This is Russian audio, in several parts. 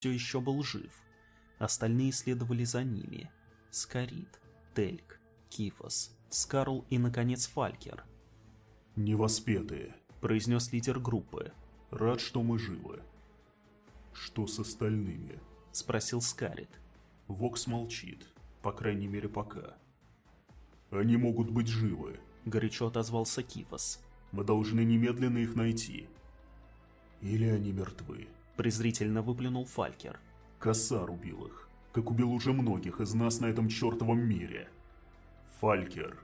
все еще был жив. Остальные следовали за ними. Скорит, Тельк, Кифос, Скарл и, наконец, Фалькер. «Невоспетые», — произнес лидер группы. «Рад, что мы живы». «Что с остальными?» — спросил Скарит. Вокс молчит, по крайней мере пока. «Они могут быть живы», — горячо отозвался Кифос. «Мы должны немедленно их найти». «Или они мертвы», — презрительно выплюнул Фалькер. «Кассар убил их, как убил уже многих из нас на этом чертовом мире». «Фалькер,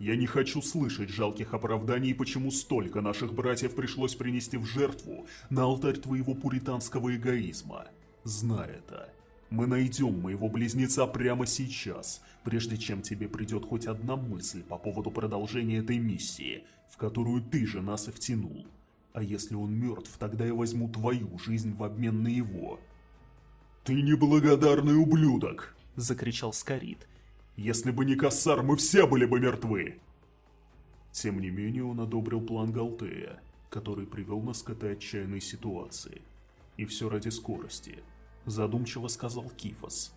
я не хочу слышать жалких оправданий, почему столько наших братьев пришлось принести в жертву на алтарь твоего пуританского эгоизма. Знай это. Мы найдем моего близнеца прямо сейчас, прежде чем тебе придет хоть одна мысль по поводу продолжения этой миссии, в которую ты же нас и втянул. А если он мертв, тогда я возьму твою жизнь в обмен на его. «Ты неблагодарный ублюдок!» – закричал Скорит. Если бы не Кассар, мы все были бы мертвы!» Тем не менее, он одобрил план Галтея, который привел нас к этой отчаянной ситуации. И все ради скорости, задумчиво сказал Кифос.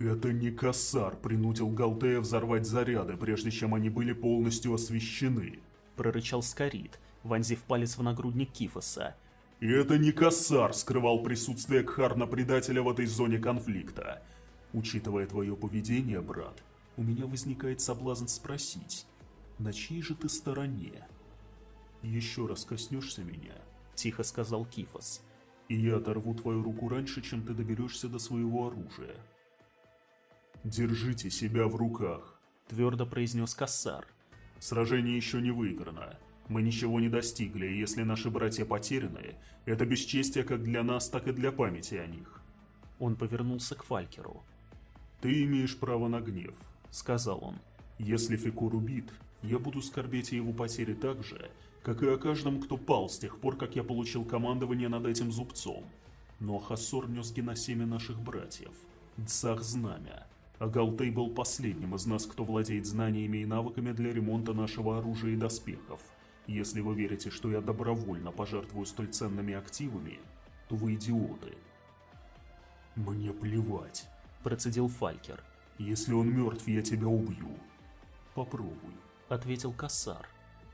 «Это не Кассар принудил Галтея взорвать заряды, прежде чем они были полностью освещены», прорычал Скорит, вонзив палец в нагрудник Кифоса. «И это не Кассар скрывал присутствие Кхарна-предателя в этой зоне конфликта. Учитывая твое поведение, брат, у меня возникает соблазн спросить, на чьей же ты стороне? Еще раз коснешься меня, тихо сказал Кифос, и я оторву твою руку раньше, чем ты доберешься до своего оружия. Держите себя в руках, твердо произнес Кассар. Сражение еще не выиграно. Мы ничего не достигли, и если наши братья потеряны, это бесчестие как для нас, так и для памяти о них. Он повернулся к Фалькеру. «Ты имеешь право на гнев», — сказал он. «Если Фикур убит, я буду скорбеть о его потере так же, как и о каждом, кто пал с тех пор, как я получил командование над этим зубцом. Но Хасор нес геносемя наших братьев, Дзах знамя, а Галтей был последним из нас, кто владеет знаниями и навыками для ремонта нашего оружия и доспехов. Если вы верите, что я добровольно пожертвую столь ценными активами, то вы идиоты». «Мне плевать», процедил Фалькер. «Если он мертв, я тебя убью». «Попробуй», — ответил Кассар.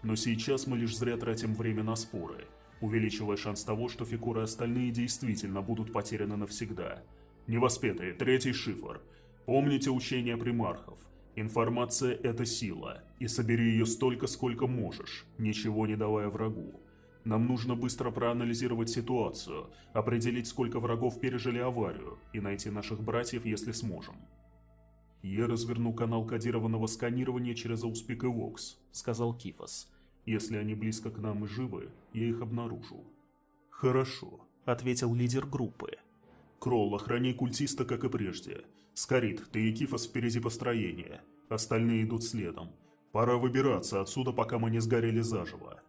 «Но сейчас мы лишь зря тратим время на споры, увеличивая шанс того, что Фикуры и остальные действительно будут потеряны навсегда. Невоспетые, третий шифр. Помните учение примархов. Информация — это сила, и собери ее столько, сколько можешь, ничего не давая врагу. Нам нужно быстро проанализировать ситуацию, определить, сколько врагов пережили аварию, и найти наших братьев, если сможем. «Я разверну канал кодированного сканирования через Ауспик и Вокс», — сказал Кифос. «Если они близко к нам и живы, я их обнаружу». «Хорошо», — ответил лидер группы. «Кролл, охраняй культиста, как и прежде. Скорит, ты и Кифос впереди построения. Остальные идут следом. Пора выбираться отсюда, пока мы не сгорели заживо».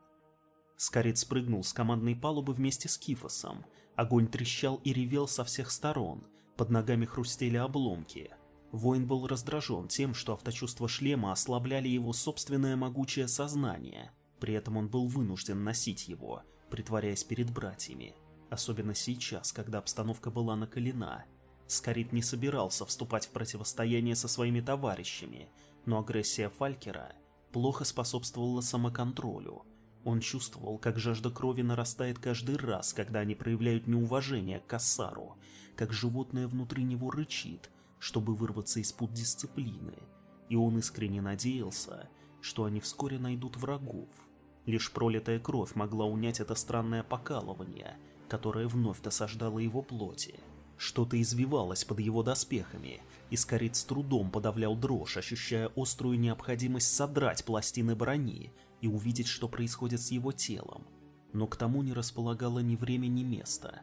Скорит спрыгнул с командной палубы вместе с Кифосом. Огонь трещал и ревел со всех сторон, под ногами хрустели обломки. Воин был раздражен тем, что авточувства шлема ослабляли его собственное могучее сознание. При этом он был вынужден носить его, притворяясь перед братьями. Особенно сейчас, когда обстановка была накалена. Скорит не собирался вступать в противостояние со своими товарищами, но агрессия Фалькера плохо способствовала самоконтролю – он чувствовал, как жажда крови нарастает каждый раз, когда они проявляют неуважение к Кассару, как животное внутри него рычит, чтобы вырваться из пут дисциплины, и он искренне надеялся, что они вскоре найдут врагов. Лишь пролитая кровь могла унять это странное покалывание, которое вновь досаждало его плоти. Что-то извивалось под его доспехами, и Скорит с трудом подавлял дрожь, ощущая острую необходимость содрать пластины брони и увидеть, что происходит с его телом, но к тому не располагало ни время, ни места.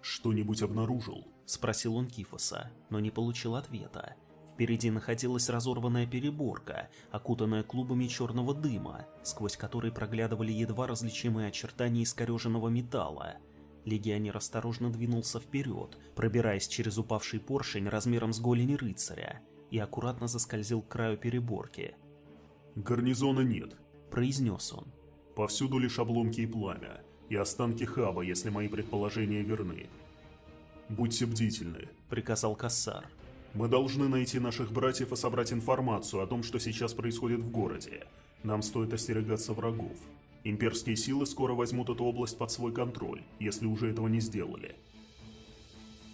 «Что-нибудь обнаружил?» – спросил он Кифоса, но не получил ответа. Впереди находилась разорванная переборка, окутанная клубами черного дыма, сквозь который проглядывали едва различимые очертания искореженного металла. Легионер осторожно двинулся вперед, пробираясь через упавший поршень размером с голени рыцаря, и аккуратно заскользил к краю переборки – «Гарнизона нет», — произнес он. «Повсюду лишь обломки и пламя, и останки хаба, если мои предположения верны. «Будьте бдительны», — приказал Кассар. «Мы должны найти наших братьев и собрать информацию о том, что сейчас происходит в городе. Нам стоит остерегаться врагов. Имперские силы скоро возьмут эту область под свой контроль, если уже этого не сделали».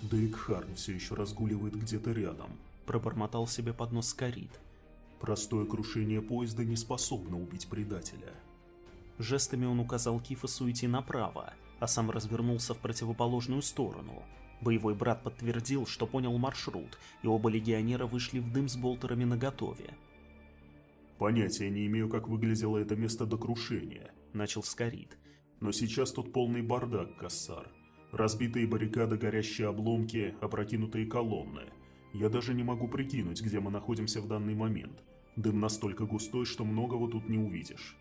Да и Кхарн все еще разгуливает где-то рядом. Пробормотал себе под нос Скорит. Простое крушение поезда не способно убить предателя. Жестами он указал Кифосу идти направо, а сам развернулся в противоположную сторону. Боевой брат подтвердил, что понял маршрут, и оба легионера вышли в дым с болтерами наготове. «Понятия не имею, как выглядело это место до крушения», — начал Скорит. «Но сейчас тут полный бардак, Кассар. Разбитые баррикады, горящие обломки, опрокинутые колонны. Я даже не могу прикинуть, где мы находимся в данный момент. Дым настолько густой, что многого тут не увидишь.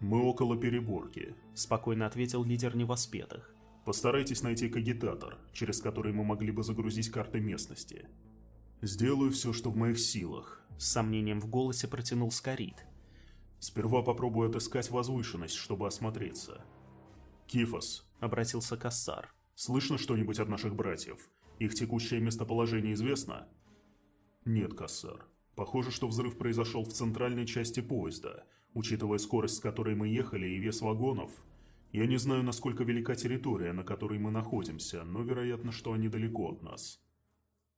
«Мы около переборки», — спокойно ответил лидер невоспетых. «Постарайтесь найти кагитатор, через который мы могли бы загрузить карты местности. Сделаю все, что в моих силах», — с сомнением в голосе протянул Скорит. «Сперва попробую отыскать возвышенность, чтобы осмотреться». «Кифос», — обратился Кассар. «Слышно что-нибудь от наших братьев? Их текущее местоположение известно?» «Нет, Кассар. Похоже, что взрыв произошел в центральной части поезда. Учитывая скорость, с которой мы ехали, и вес вагонов, я не знаю, насколько велика территория, на которой мы находимся, но вероятно, что они далеко от нас.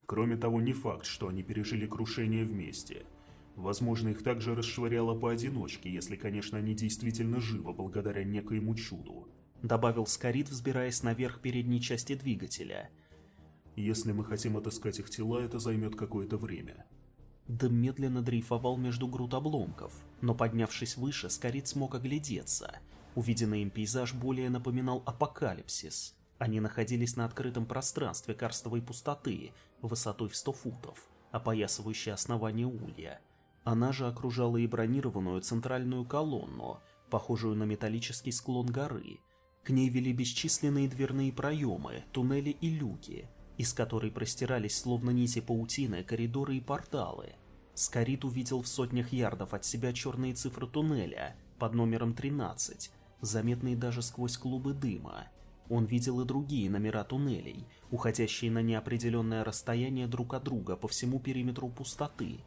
Кроме того, не факт, что они пережили крушение вместе. Возможно, их также расшвыряло поодиночке, если, конечно, они действительно живы благодаря некоему чуду добавил Скорит, взбираясь наверх передней части двигателя. «Если мы хотим отыскать их тела, это займет какое-то время». Дым медленно дрейфовал между груд обломков, но поднявшись выше, Скорит смог оглядеться. Увиденный им пейзаж более напоминал апокалипсис. Они находились на открытом пространстве карстовой пустоты, высотой в 100 футов, опоясывающей основание улья. Она же окружала и бронированную центральную колонну, похожую на металлический склон горы, к ней вели бесчисленные дверные проемы, туннели и люки, из которой простирались словно нити паутины коридоры и порталы. Скорит увидел в сотнях ярдов от себя черные цифры туннеля под номером 13, заметные даже сквозь клубы дыма. Он видел и другие номера туннелей, уходящие на неопределенное расстояние друг от друга по всему периметру пустоты.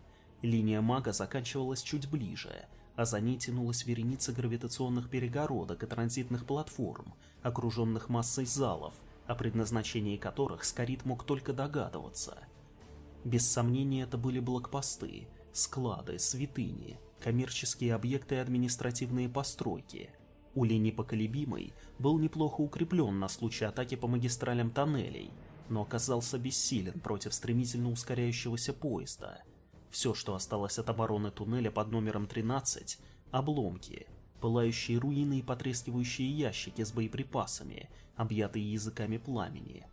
Линия мага заканчивалась чуть ближе, а за ней тянулась вереница гравитационных перегородок и транзитных платформ, окруженных массой залов, о предназначении которых Скорит мог только догадываться. Без сомнения, это были блокпосты, склады, святыни, коммерческие объекты и административные постройки. Улей непоколебимый был неплохо укреплен на случай атаки по магистралям тоннелей, но оказался бессилен против стремительно ускоряющегося поезда – все, что осталось от обороны туннеля под номером 13 – обломки, пылающие руины и потрескивающие ящики с боеприпасами, объятые языками пламени.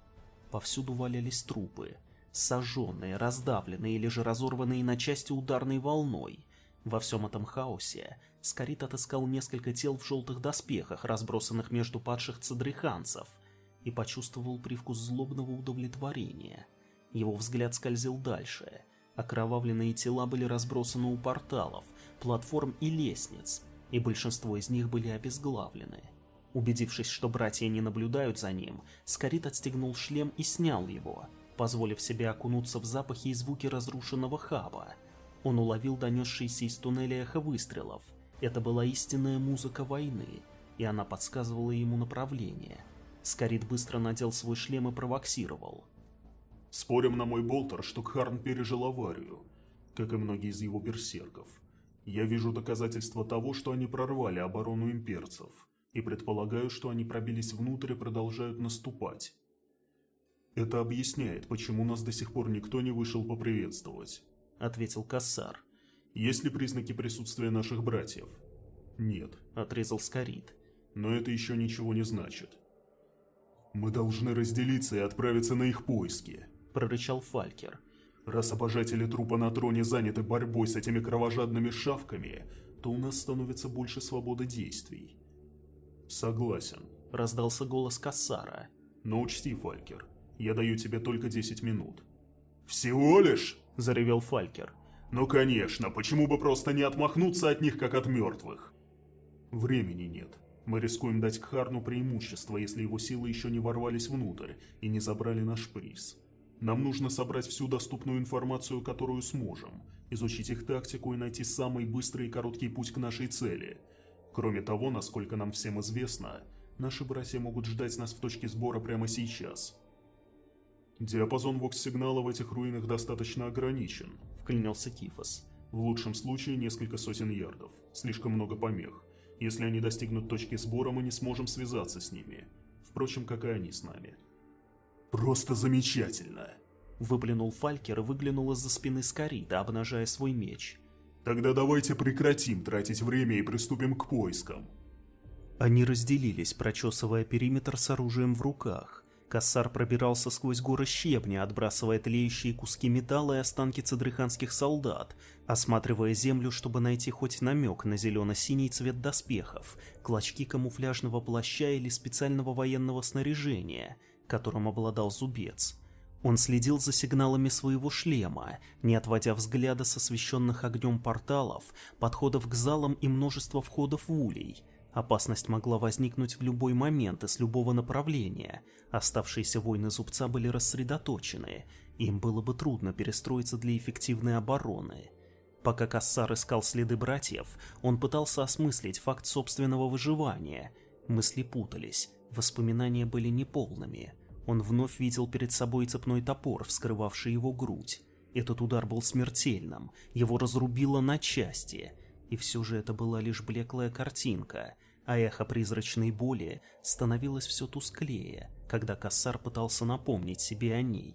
Повсюду валялись трупы, сожженные, раздавленные или же разорванные на части ударной волной. Во всем этом хаосе Скорит отыскал несколько тел в желтых доспехах, разбросанных между падших цадриханцев, и почувствовал привкус злобного удовлетворения. Его взгляд скользил дальше – Окровавленные тела были разбросаны у порталов, платформ и лестниц, и большинство из них были обезглавлены. Убедившись, что братья не наблюдают за ним, Скорит отстегнул шлем и снял его, позволив себе окунуться в запахи и звуки разрушенного хаба. Он уловил донесшийся из туннеля эхо выстрелов. Это была истинная музыка войны, и она подсказывала ему направление. Скорит быстро надел свой шлем и провоксировал. Спорим на мой болтер, что Кхарн пережил аварию, как и многие из его берсерков. Я вижу доказательства того, что они прорвали оборону имперцев, и предполагаю, что они пробились внутрь и продолжают наступать. Это объясняет, почему нас до сих пор никто не вышел поприветствовать, ответил Кассар. Есть ли признаки присутствия наших братьев? Нет, отрезал Скорит. Но это еще ничего не значит. Мы должны разделиться и отправиться на их поиски, – прорычал Фалькер. «Раз обожатели трупа на троне заняты борьбой с этими кровожадными шавками, то у нас становится больше свободы действий». «Согласен», – раздался голос Кассара. «Но учти, Фалькер, я даю тебе только 10 минут». «Всего лишь?» – заревел Фалькер. «Ну конечно, почему бы просто не отмахнуться от них, как от мертвых?» «Времени нет», Мы рискуем дать Кхарну преимущество, если его силы еще не ворвались внутрь и не забрали наш приз. Нам нужно собрать всю доступную информацию, которую сможем, изучить их тактику и найти самый быстрый и короткий путь к нашей цели. Кроме того, насколько нам всем известно, наши братья могут ждать нас в точке сбора прямо сейчас. Диапазон вокс-сигнала в этих руинах достаточно ограничен, вклинился Кифос. В лучшем случае несколько сотен ярдов. Слишком много помех. Если они достигнут точки сбора, мы не сможем связаться с ними. Впрочем, как и они с нами. «Просто замечательно!» Выплюнул Фалькер и выглянул из-за спины Скорита, обнажая свой меч. «Тогда давайте прекратим тратить время и приступим к поискам». Они разделились, прочесывая периметр с оружием в руках. Кассар пробирался сквозь горы щебня, отбрасывая тлеющие куски металла и останки цедрыханских солдат, осматривая землю, чтобы найти хоть намек на зелено-синий цвет доспехов, клочки камуфляжного плаща или специального военного снаряжения, которым обладал зубец. Он следил за сигналами своего шлема, не отводя взгляда с освещенных огнем порталов, подходов к залам и множества входов в улей – Опасность могла возникнуть в любой момент и с любого направления. Оставшиеся воины зубца были рассредоточены, им было бы трудно перестроиться для эффективной обороны. Пока Кассар искал следы братьев, он пытался осмыслить факт собственного выживания. Мысли путались, воспоминания были неполными. Он вновь видел перед собой цепной топор, вскрывавший его грудь. Этот удар был смертельным, его разрубило на части. И все же это была лишь блеклая картинка, а эхо призрачной боли становилось все тусклее, когда Кассар пытался напомнить себе о ней.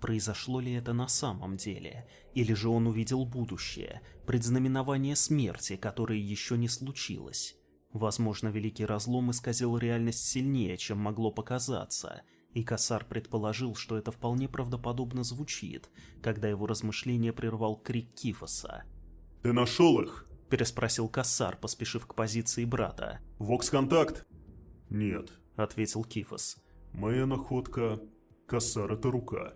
Произошло ли это на самом деле, или же он увидел будущее, предзнаменование смерти, которое еще не случилось? Возможно, Великий Разлом исказил реальность сильнее, чем могло показаться, и Кассар предположил, что это вполне правдоподобно звучит, когда его размышление прервал крик Кифоса. «Ты нашел их?» — переспросил Кассар, поспешив к позиции брата. «Вокс-контакт?» «Нет», — ответил Кифос. «Моя находка... Кассар — это рука».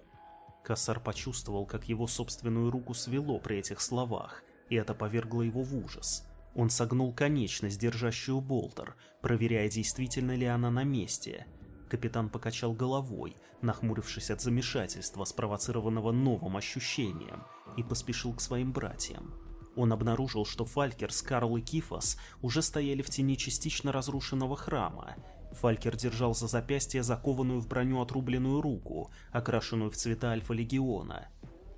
Кассар почувствовал, как его собственную руку свело при этих словах, и это повергло его в ужас. Он согнул конечность, держащую болтер, проверяя, действительно ли она на месте. Капитан покачал головой, нахмурившись от замешательства, спровоцированного новым ощущением, и поспешил к своим братьям. Он обнаружил, что Фалькер, Скарл и Кифос уже стояли в тени частично разрушенного храма. Фалькер держал за запястье закованную в броню отрубленную руку, окрашенную в цвета Альфа-Легиона.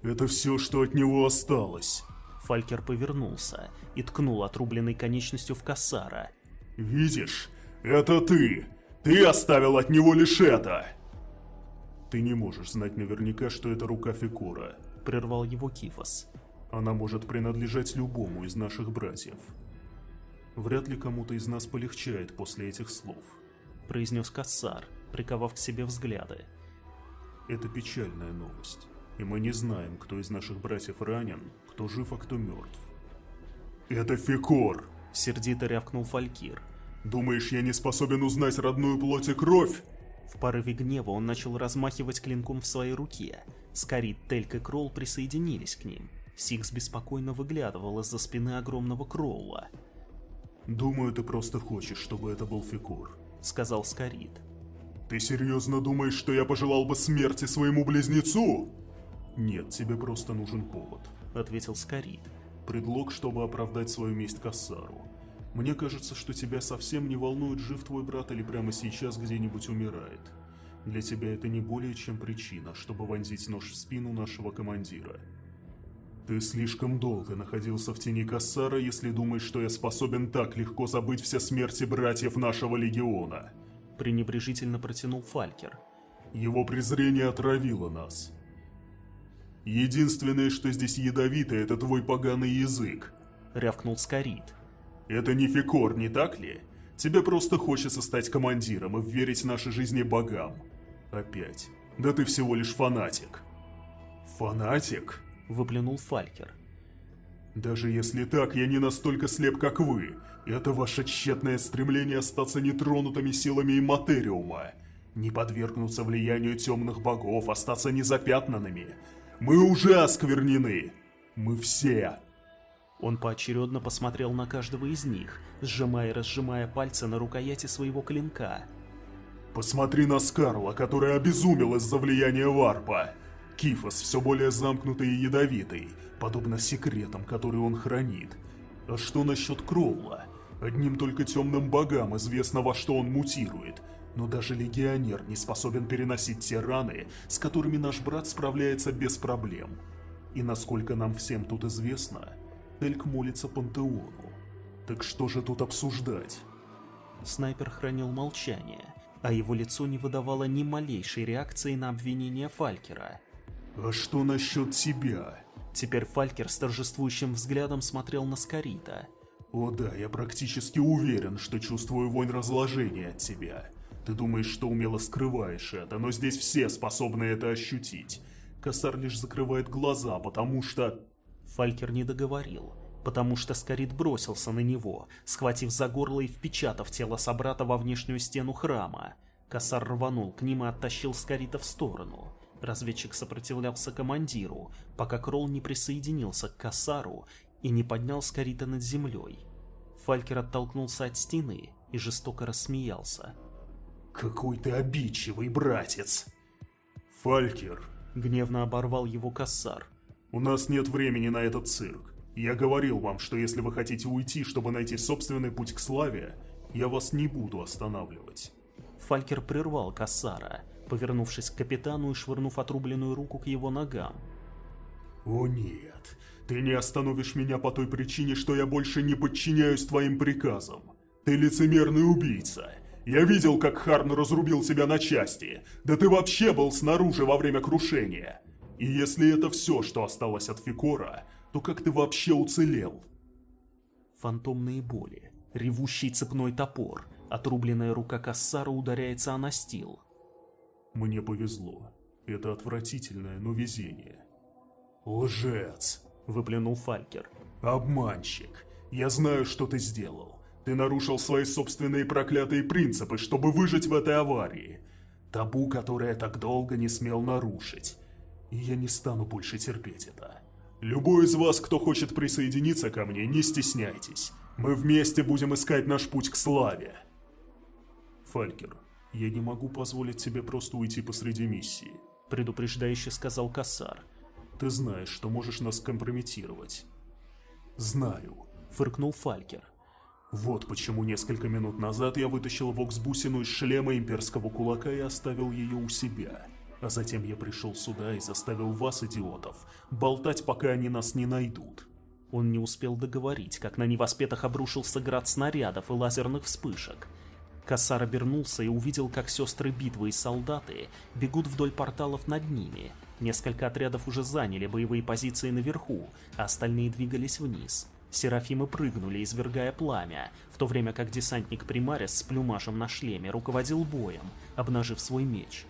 «Это все, что от него осталось!» Фалькер повернулся и ткнул отрубленной конечностью в Кассара. «Видишь? Это ты! Ты оставил от него лишь это!» «Ты не можешь знать наверняка, что это рука Фикура», — прервал его Кифос. Она может принадлежать любому из наших братьев. Вряд ли кому-то из нас полегчает после этих слов, произнес Кассар, приковав к себе взгляды. Это печальная новость, и мы не знаем, кто из наших братьев ранен, кто жив, а кто мертв. Это Фикор! Сердито рявкнул Фалькир. Думаешь, я не способен узнать родную плоть и кровь? В порыве гнева он начал размахивать клинком в своей руке. Скорит, Тельк и Кролл присоединились к ним. Сикс беспокойно выглядывал из-за спины огромного Кроула. «Думаю, ты просто хочешь, чтобы это был Фикур», — сказал Скорит. «Ты серьезно думаешь, что я пожелал бы смерти своему близнецу?» «Нет, тебе просто нужен повод», — ответил Скорит. «Предлог, чтобы оправдать свою месть Кассару. Мне кажется, что тебя совсем не волнует, жив твой брат или прямо сейчас где-нибудь умирает. Для тебя это не более чем причина, чтобы вонзить нож в спину нашего командира». Ты слишком долго находился в тени Кассара, если думаешь, что я способен так легко забыть все смерти братьев нашего легиона. Пренебрежительно протянул Фалькер. Его презрение отравило нас. Единственное, что здесь ядовито, это твой поганый язык. Рявкнул Скорит. Это не Фикор, не так ли? Тебе просто хочется стать командиром и верить нашей жизни богам. Опять. Да ты всего лишь фанатик. Фанатик? выплюнул Фалькер. «Даже если так, я не настолько слеп, как вы. Это ваше тщетное стремление остаться нетронутыми силами имматериума. Не подвергнуться влиянию темных богов, остаться незапятнанными. Мы уже осквернены. Мы все. Он поочередно посмотрел на каждого из них, сжимая и разжимая пальцы на рукояти своего клинка. «Посмотри на Скарла, который обезумел из-за влияния варпа. Кифос все более замкнутый и ядовитый, подобно секретам, которые он хранит. А что насчет Кроула? Одним только темным богам известно, во что он мутирует, но даже легионер не способен переносить те раны, с которыми наш брат справляется без проблем. И насколько нам всем тут известно, Эльк молится Пантеону. Так что же тут обсуждать? Снайпер хранил молчание, а его лицо не выдавало ни малейшей реакции на обвинение Фалькера. «А что насчет тебя?» Теперь Фалькер с торжествующим взглядом смотрел на Скорита. «О да, я практически уверен, что чувствую вонь разложения от тебя. Ты думаешь, что умело скрываешь это, но здесь все способны это ощутить. Косар лишь закрывает глаза, потому что...» Фалькер не договорил, потому что Скорит бросился на него, схватив за горло и впечатав тело собрата во внешнюю стену храма. Косар рванул к ним и оттащил Скорита в сторону. Разведчик сопротивлялся командиру, пока Кролл не присоединился к Косару и не поднял Скорита над землей. Фалькер оттолкнулся от стены и жестоко рассмеялся. «Какой ты обидчивый, братец!» «Фалькер!» — гневно оборвал его Кассар. «У нас нет времени на этот цирк. Я говорил вам, что если вы хотите уйти, чтобы найти собственный путь к славе, я вас не буду останавливать». Фалькер прервал Кассара, повернувшись к капитану и швырнув отрубленную руку к его ногам. «О нет, ты не остановишь меня по той причине, что я больше не подчиняюсь твоим приказам. Ты лицемерный убийца. Я видел, как Харн разрубил себя на части. Да ты вообще был снаружи во время крушения. И если это все, что осталось от Фикора, то как ты вообще уцелел? Фантомные боли, ревущий цепной топор, отрубленная рука Кассара ударяется о настил. Мне повезло. Это отвратительное, но везение. Лжец, выплюнул Фалькер. Обманщик. Я знаю, что ты сделал. Ты нарушил свои собственные проклятые принципы, чтобы выжить в этой аварии. Табу, которое так долго не смел нарушить. И я не стану больше терпеть это. Любой из вас, кто хочет присоединиться ко мне, не стесняйтесь. Мы вместе будем искать наш путь к славе. Фалькер, я не могу позволить тебе просто уйти посреди миссии, предупреждающе сказал Кассар. Ты знаешь, что можешь нас компрометировать. Знаю, фыркнул Фалькер. Вот почему несколько минут назад я вытащил воксбусину из шлема имперского кулака и оставил ее у себя. А затем я пришел сюда и заставил вас, идиотов, болтать, пока они нас не найдут. Он не успел договорить, как на невоспетых обрушился град снарядов и лазерных вспышек. Кассар обернулся и увидел, как сестры битвы и солдаты бегут вдоль порталов над ними. Несколько отрядов уже заняли боевые позиции наверху, а остальные двигались вниз. Серафимы прыгнули, извергая пламя, в то время как десантник Примарис с плюмажем на шлеме руководил боем, обнажив свой меч.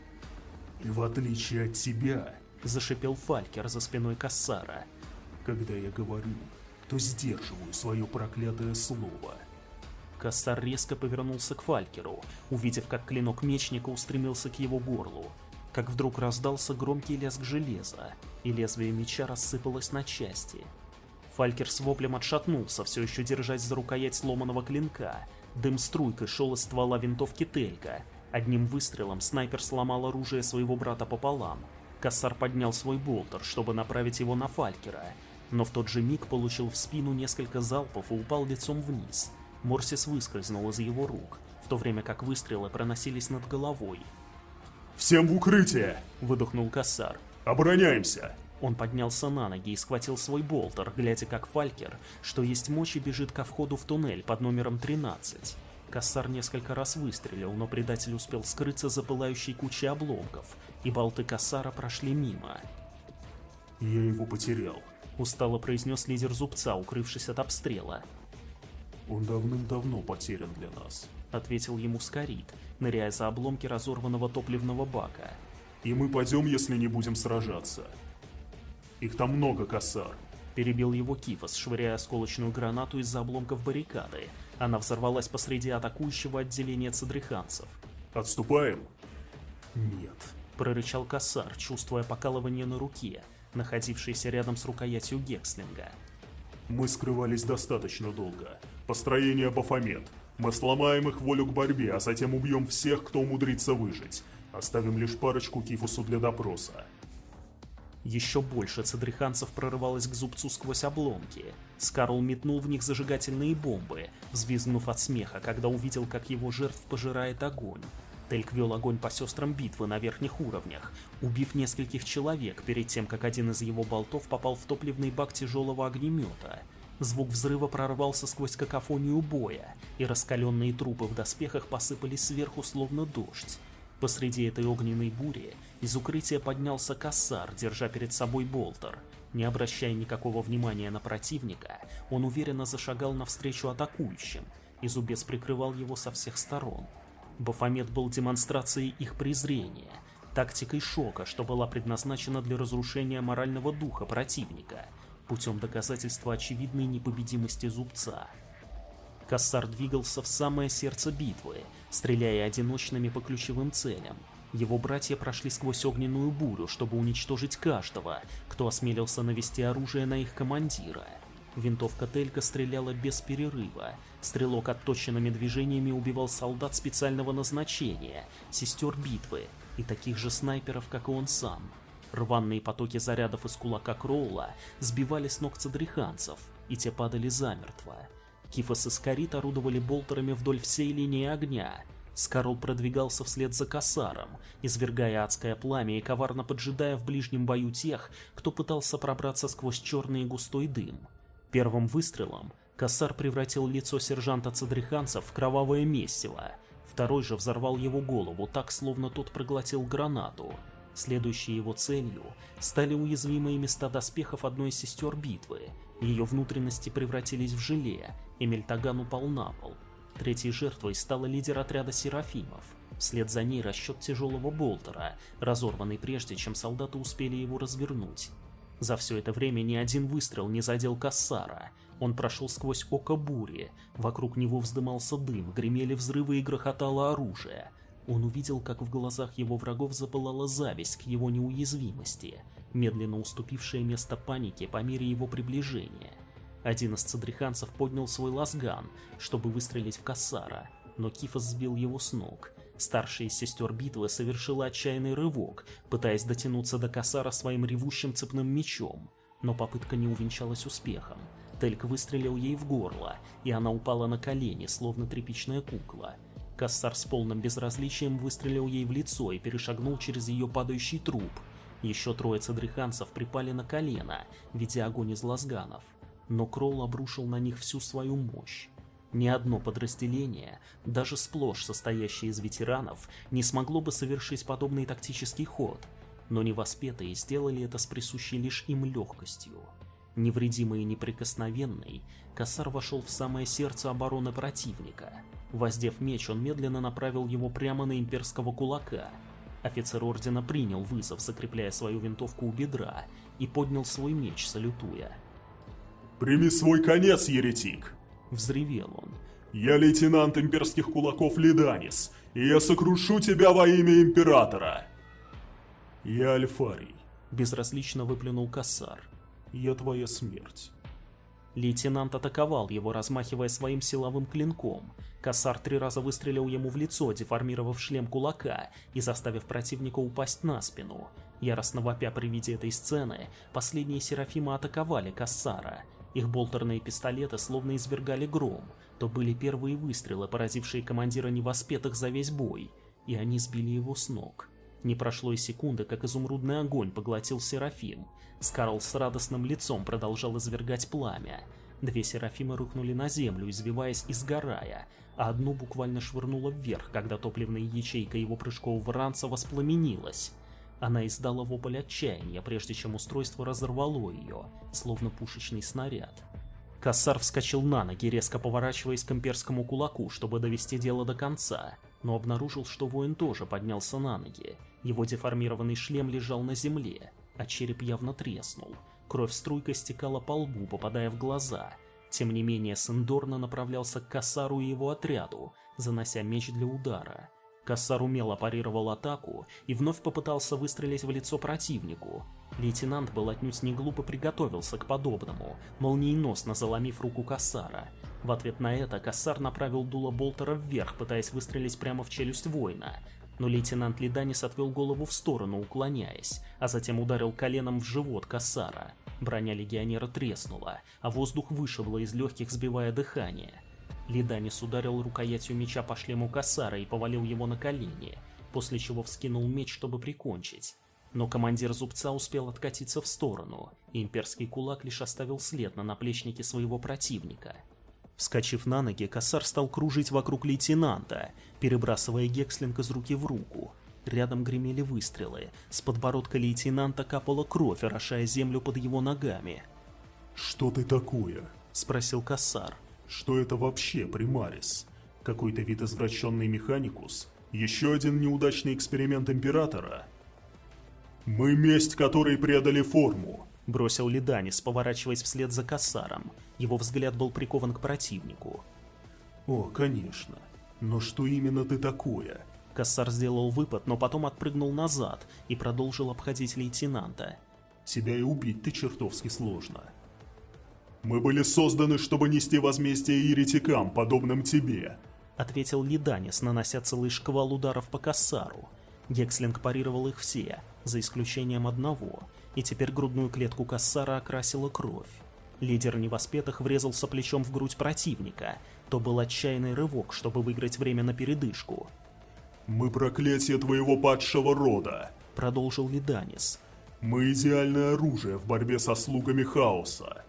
«И в отличие от тебя», — зашипел Фалькер за спиной Кассара, — «когда я говорю, то сдерживаю свое проклятое слово». Кассар резко повернулся к Фалькеру, увидев, как клинок мечника устремился к его горлу, как вдруг раздался громкий лязг железа, и лезвие меча рассыпалось на части — Фалькер с воплем отшатнулся, все еще держась за рукоять сломанного клинка. Дым струйкой шел из ствола винтовки Телька. Одним выстрелом снайпер сломал оружие своего брата пополам. Кассар поднял свой болтер, чтобы направить его на Фалькера, но в тот же миг получил в спину несколько залпов и упал лицом вниз. Морсис выскользнул из его рук, в то время как выстрелы проносились над головой. «Всем в укрытие!» — выдохнул Кассар. «Обороняемся!» Он поднялся на ноги и схватил свой болтер, глядя как Фалькер, что есть мочи, бежит ко входу в туннель под номером 13. Кассар несколько раз выстрелил, но предатель успел скрыться за пылающей кучей обломков, и болты Кассара прошли мимо. «Я его потерял», — устало произнес лидер зубца, укрывшись от обстрела. «Он давным-давно потерян для нас», — ответил ему Скорит, ныряя за обломки разорванного топливного бака. «И мы пойдем, если не будем сражаться. Их там много, Кассар. Перебил его Кифос, швыряя осколочную гранату из-за обломков баррикады. Она взорвалась посреди атакующего отделения цадриханцев. «Отступаем?» «Нет», — прорычал Кассар, чувствуя покалывание на руке, находившейся рядом с рукоятью Гекслинга. Мы скрывались достаточно долго. Построение Бафомет. Мы сломаем их волю к борьбе, а затем убьем всех, кто умудрится выжить. Оставим лишь парочку Кифусу для допроса. Еще больше цедриханцев прорывалось к зубцу сквозь обломки. Скарл метнул в них зажигательные бомбы, взвизгнув от смеха, когда увидел, как его жертв пожирает огонь. Тельк вел огонь по сестрам битвы на верхних уровнях, убив нескольких человек перед тем, как один из его болтов попал в топливный бак тяжелого огнемета. Звук взрыва прорвался сквозь какофонию боя, и раскаленные трупы в доспехах посыпались сверху словно дождь. Посреди этой огненной бури из укрытия поднялся Кассар, держа перед собой болтер. Не обращая никакого внимания на противника, он уверенно зашагал навстречу атакующим, и Зубец прикрывал его со всех сторон. Бафомет был демонстрацией их презрения, тактикой шока, что была предназначена для разрушения морального духа противника, путем доказательства очевидной непобедимости зубца. Кассар двигался в самое сердце битвы, стреляя одиночными по ключевым целям. Его братья прошли сквозь огненную бурю, чтобы уничтожить каждого, кто осмелился навести оружие на их командира — Винтовка Телька стреляла без перерыва. Стрелок отточенными движениями убивал солдат специального назначения, сестер битвы и таких же снайперов, как и он сам. Рваные потоки зарядов из кулака Кроула сбивали с ног цедриханцев, и те падали замертво. Кифос и Скорит орудовали болтерами вдоль всей линии огня. Скарл продвигался вслед за Кассаром, извергая адское пламя и коварно поджидая в ближнем бою тех, кто пытался пробраться сквозь черный и густой дым. Первым выстрелом Кассар превратил лицо сержанта Цадриханца в кровавое месиво. Второй же взорвал его голову так, словно тот проглотил гранату. Следующей его целью стали уязвимые места доспехов одной из сестер битвы. Ее внутренности превратились в желе, и Мельтаган упал на пол. Третьей жертвой стала лидер отряда Серафимов. Вслед за ней расчет тяжелого болтера, разорванный прежде, чем солдаты успели его развернуть. За все это время ни один выстрел не задел Кассара. Он прошел сквозь око бури, вокруг него вздымался дым, гремели взрывы и грохотало оружие. Он увидел, как в глазах его врагов запылала зависть к его неуязвимости, медленно уступившая место панике по мере его приближения. Один из цадриханцев поднял свой лазган, чтобы выстрелить в Кассара, но Кифос сбил его с ног, Старшая из сестер битвы совершила отчаянный рывок, пытаясь дотянуться до Касара своим ревущим цепным мечом, но попытка не увенчалась успехом. Тельк выстрелил ей в горло, и она упала на колени, словно тряпичная кукла. Кассар с полным безразличием выстрелил ей в лицо и перешагнул через ее падающий труп. Еще трое цадриханцев припали на колено, видя огонь из лазганов. Но Кролл обрушил на них всю свою мощь. Ни одно подразделение, даже сплошь состоящее из ветеранов, не смогло бы совершить подобный тактический ход, но невоспетые сделали это с присущей лишь им легкостью. Невредимый и неприкосновенный, Кассар вошел в самое сердце обороны противника. Воздев меч, он медленно направил его прямо на имперского кулака. Офицер ордена принял вызов, закрепляя свою винтовку у бедра, и поднял свой меч, салютуя. «Прими свой конец, еретик!» — взревел он. «Я лейтенант имперских кулаков Лиданис, и я сокрушу тебя во имя Императора!» «Я Альфарий», — безразлично выплюнул Кассар. «Я твоя смерть». Лейтенант атаковал его, размахивая своим силовым клинком. Кассар три раза выстрелил ему в лицо, деформировав шлем кулака и заставив противника упасть на спину. Яростно вопя при виде этой сцены, последние Серафимы атаковали Кассара — их болтерные пистолеты словно извергали гром, то были первые выстрелы, поразившие командира невоспетых за весь бой, и они сбили его с ног. Не прошло и секунды, как изумрудный огонь поглотил Серафим. Скарл с радостным лицом продолжал извергать пламя. Две Серафимы рухнули на землю, извиваясь и сгорая, а одну буквально швырнуло вверх, когда топливная ячейка его прыжкового ранца воспламенилась. Она издала вопль отчаяния, прежде чем устройство разорвало ее, словно пушечный снаряд. Кассар вскочил на ноги, резко поворачиваясь к имперскому кулаку, чтобы довести дело до конца, но обнаружил, что воин тоже поднялся на ноги. Его деформированный шлем лежал на земле, а череп явно треснул. Кровь струйкой стекала по лбу, попадая в глаза. Тем не менее, Сендорна направлялся к Кассару и его отряду, занося меч для удара. Кассар умело парировал атаку и вновь попытался выстрелить в лицо противнику. Лейтенант был отнюдь не глупо приготовился к подобному, молниеносно заломив руку Кассара. В ответ на это Кассар направил дуло болтера вверх, пытаясь выстрелить прямо в челюсть воина, но лейтенант Лиданис отвел голову в сторону, уклоняясь, а затем ударил коленом в живот Кассара. Броня легионера треснула, а воздух вышибло из легких, сбивая дыхание. Лиданис ударил рукоятью меча по шлему Кассара и повалил его на колени, после чего вскинул меч, чтобы прикончить. Но командир зубца успел откатиться в сторону, и имперский кулак лишь оставил след на наплечнике своего противника. Вскочив на ноги, Кассар стал кружить вокруг лейтенанта, перебрасывая Гекслинг из руки в руку. Рядом гремели выстрелы, с подбородка лейтенанта капала кровь, орошая землю под его ногами. «Что ты такое?» — спросил Кассар. Что это вообще, Примарис? Какой-то вид извращенный механикус? Еще один неудачный эксперимент Императора? Мы месть, которой предали форму. Бросил Лиданис, поворачиваясь вслед за Кассаром. Его взгляд был прикован к противнику. О, конечно. Но что именно ты такое? Кассар сделал выпад, но потом отпрыгнул назад и продолжил обходить лейтенанта. Тебя и убить ты чертовски сложно. «Мы были созданы, чтобы нести возмездие еретикам, подобным тебе», — ответил Лиданис, нанося целый шквал ударов по Кассару. Гекслинг парировал их все, за исключением одного, и теперь грудную клетку Кассара окрасила кровь. Лидер невоспетых врезался плечом в грудь противника. То был отчаянный рывок, чтобы выиграть время на передышку. «Мы проклятие твоего падшего рода», — продолжил Лиданис. «Мы идеальное оружие в борьбе со слугами хаоса.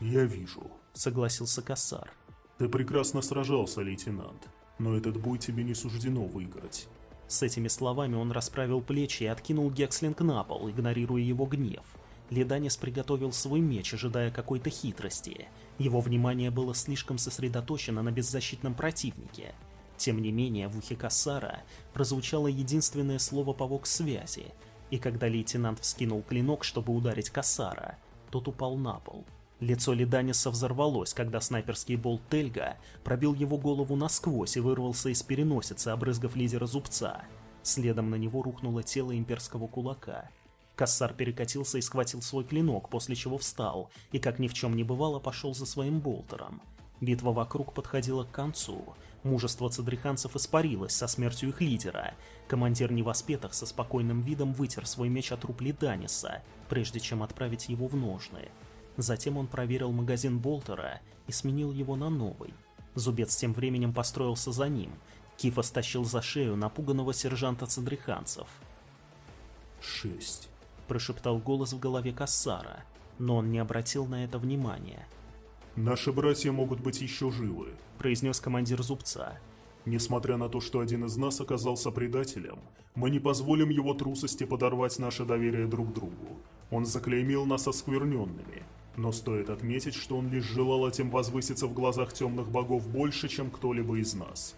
«Я вижу», — согласился Кассар. «Ты прекрасно сражался, лейтенант, но этот бой тебе не суждено выиграть». С этими словами он расправил плечи и откинул Гекслинг на пол, игнорируя его гнев. Леданис приготовил свой меч, ожидая какой-то хитрости. Его внимание было слишком сосредоточено на беззащитном противнике. Тем не менее, в ухе Кассара прозвучало единственное слово по вокс-связи, и когда лейтенант вскинул клинок, чтобы ударить Кассара, тот упал на пол. Лицо Лиданиса взорвалось, когда снайперский болт Тельга пробил его голову насквозь и вырвался из переносицы, обрызгав лидера зубца. Следом на него рухнуло тело имперского кулака. Кассар перекатился и схватил свой клинок, после чего встал, и как ни в чем не бывало, пошел за своим болтером. Битва вокруг подходила к концу. Мужество цадриханцев испарилось со смертью их лидера. Командир невоспетых со спокойным видом вытер свой меч от труп Лиданиса, прежде чем отправить его в ножны. Затем он проверил магазин Болтера и сменил его на новый. Зубец тем временем построился за ним. Кифа стащил за шею напуганного сержанта Цадриханцев. «Шесть», — прошептал голос в голове Кассара, но он не обратил на это внимания. «Наши братья могут быть еще живы», — произнес командир Зубца. «Несмотря на то, что один из нас оказался предателем, мы не позволим его трусости подорвать наше доверие друг другу. Он заклеймил нас оскверненными, но стоит отметить, что он лишь желал этим возвыситься в глазах темных богов больше, чем кто-либо из нас.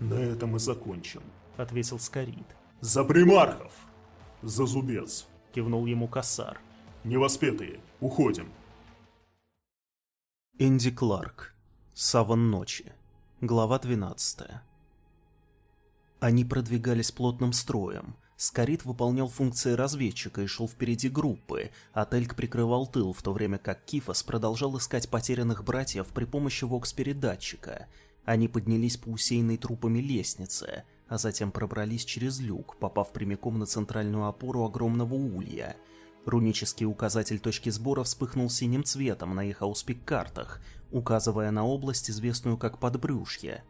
«На этом и закончим», — ответил Скорид. «За примархов!» «За зубец!» — кивнул ему Кассар. «Невоспетые, уходим!» Энди Кларк. Саван ночи. Глава 12. Они продвигались плотным строем, Скорит выполнял функции разведчика и шел впереди группы, а Тельк прикрывал тыл, в то время как Кифос продолжал искать потерянных братьев при помощи вокс-передатчика. Они поднялись по усеянной трупами лестнице, а затем пробрались через люк, попав прямиком на центральную опору огромного улья. Рунический указатель точки сбора вспыхнул синим цветом на их ауспик-картах, указывая на область, известную как Подбрюшье.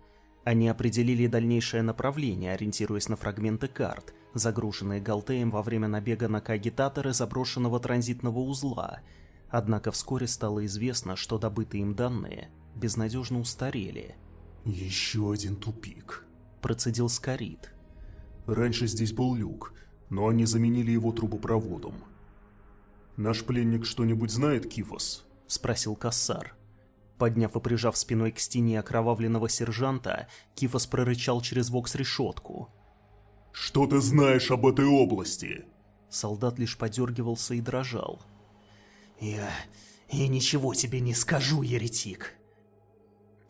Они определили дальнейшее направление, ориентируясь на фрагменты карт, загруженные Галтеем во время набега на кагитаторы заброшенного транзитного узла. Однако вскоре стало известно, что добытые им данные безнадежно устарели. «Еще один тупик», — процедил Скорит. «Раньше здесь был люк, но они заменили его трубопроводом. Наш пленник что-нибудь знает, Кифос?» — спросил Кассар. Подняв и прижав спиной к стене окровавленного сержанта, Кифос прорычал через вокс-решетку. «Что ты знаешь об этой области?» Солдат лишь подергивался и дрожал. «Я... я ничего тебе не скажу, еретик!»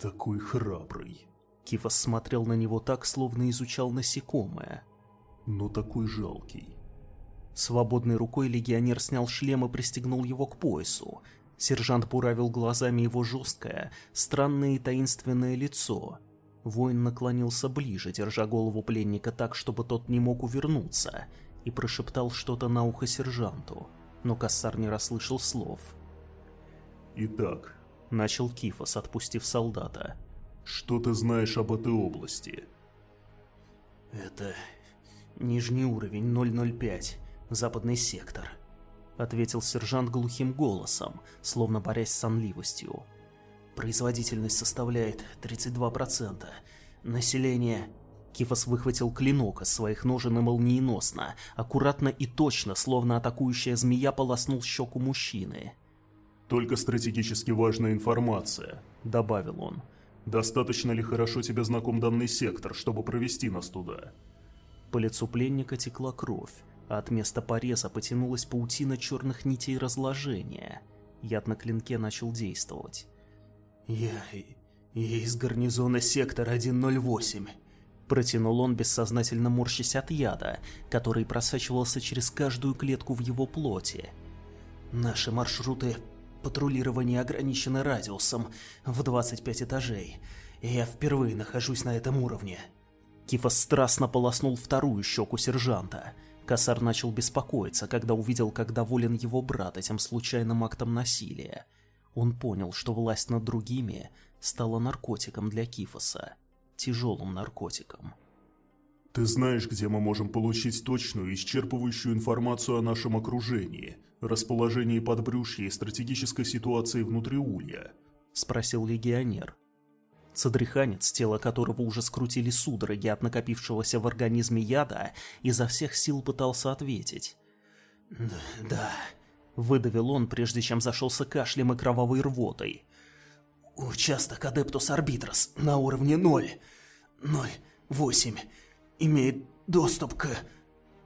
«Такой храбрый!» Кифос смотрел на него так, словно изучал насекомое. Но такой жалкий. Свободной рукой легионер снял шлем и пристегнул его к поясу. Сержант буравил глазами его жесткое, странное и таинственное лицо. Воин наклонился ближе, держа голову пленника так, чтобы тот не мог увернуться, и прошептал что-то на ухо сержанту, но Кассар не расслышал слов. «Итак», — начал Кифос, отпустив солдата, — «что ты знаешь об этой области?» «Это нижний уровень 005, западный сектор», — ответил сержант глухим голосом, словно борясь с сонливостью. «Производительность составляет 32%. Население...» Кифос выхватил клинок из своих ножен и молниеносно, аккуратно и точно, словно атакующая змея полоснул щеку мужчины. «Только стратегически важная информация», — добавил он. «Достаточно ли хорошо тебе знаком данный сектор, чтобы провести нас туда?» По лицу пленника текла кровь, от места пореза потянулась паутина черных нитей разложения. Яд на клинке начал действовать. «Я... я из гарнизона сектора 108», — протянул он, бессознательно морщась от яда, который просачивался через каждую клетку в его плоти. «Наши маршруты патрулирования ограничены радиусом в 25 этажей, я впервые нахожусь на этом уровне». Кифос страстно полоснул вторую щеку сержанта. Косар начал беспокоиться, когда увидел, как доволен его брат этим случайным актом насилия. Он понял, что власть над другими стала наркотиком для Кифоса. Тяжелым наркотиком. «Ты знаешь, где мы можем получить точную, исчерпывающую информацию о нашем окружении, расположении подбрюшья и стратегической ситуации внутри Улья?» — спросил легионер. Цадриханец, тело которого уже скрутили судороги от накопившегося в организме яда, изо всех сил пытался ответить. «Да», — выдавил он, прежде чем зашелся кашлем и кровавой рвотой. «Участок Адептус Арбитрос на уровне 0. 0,8. Имеет доступ к...»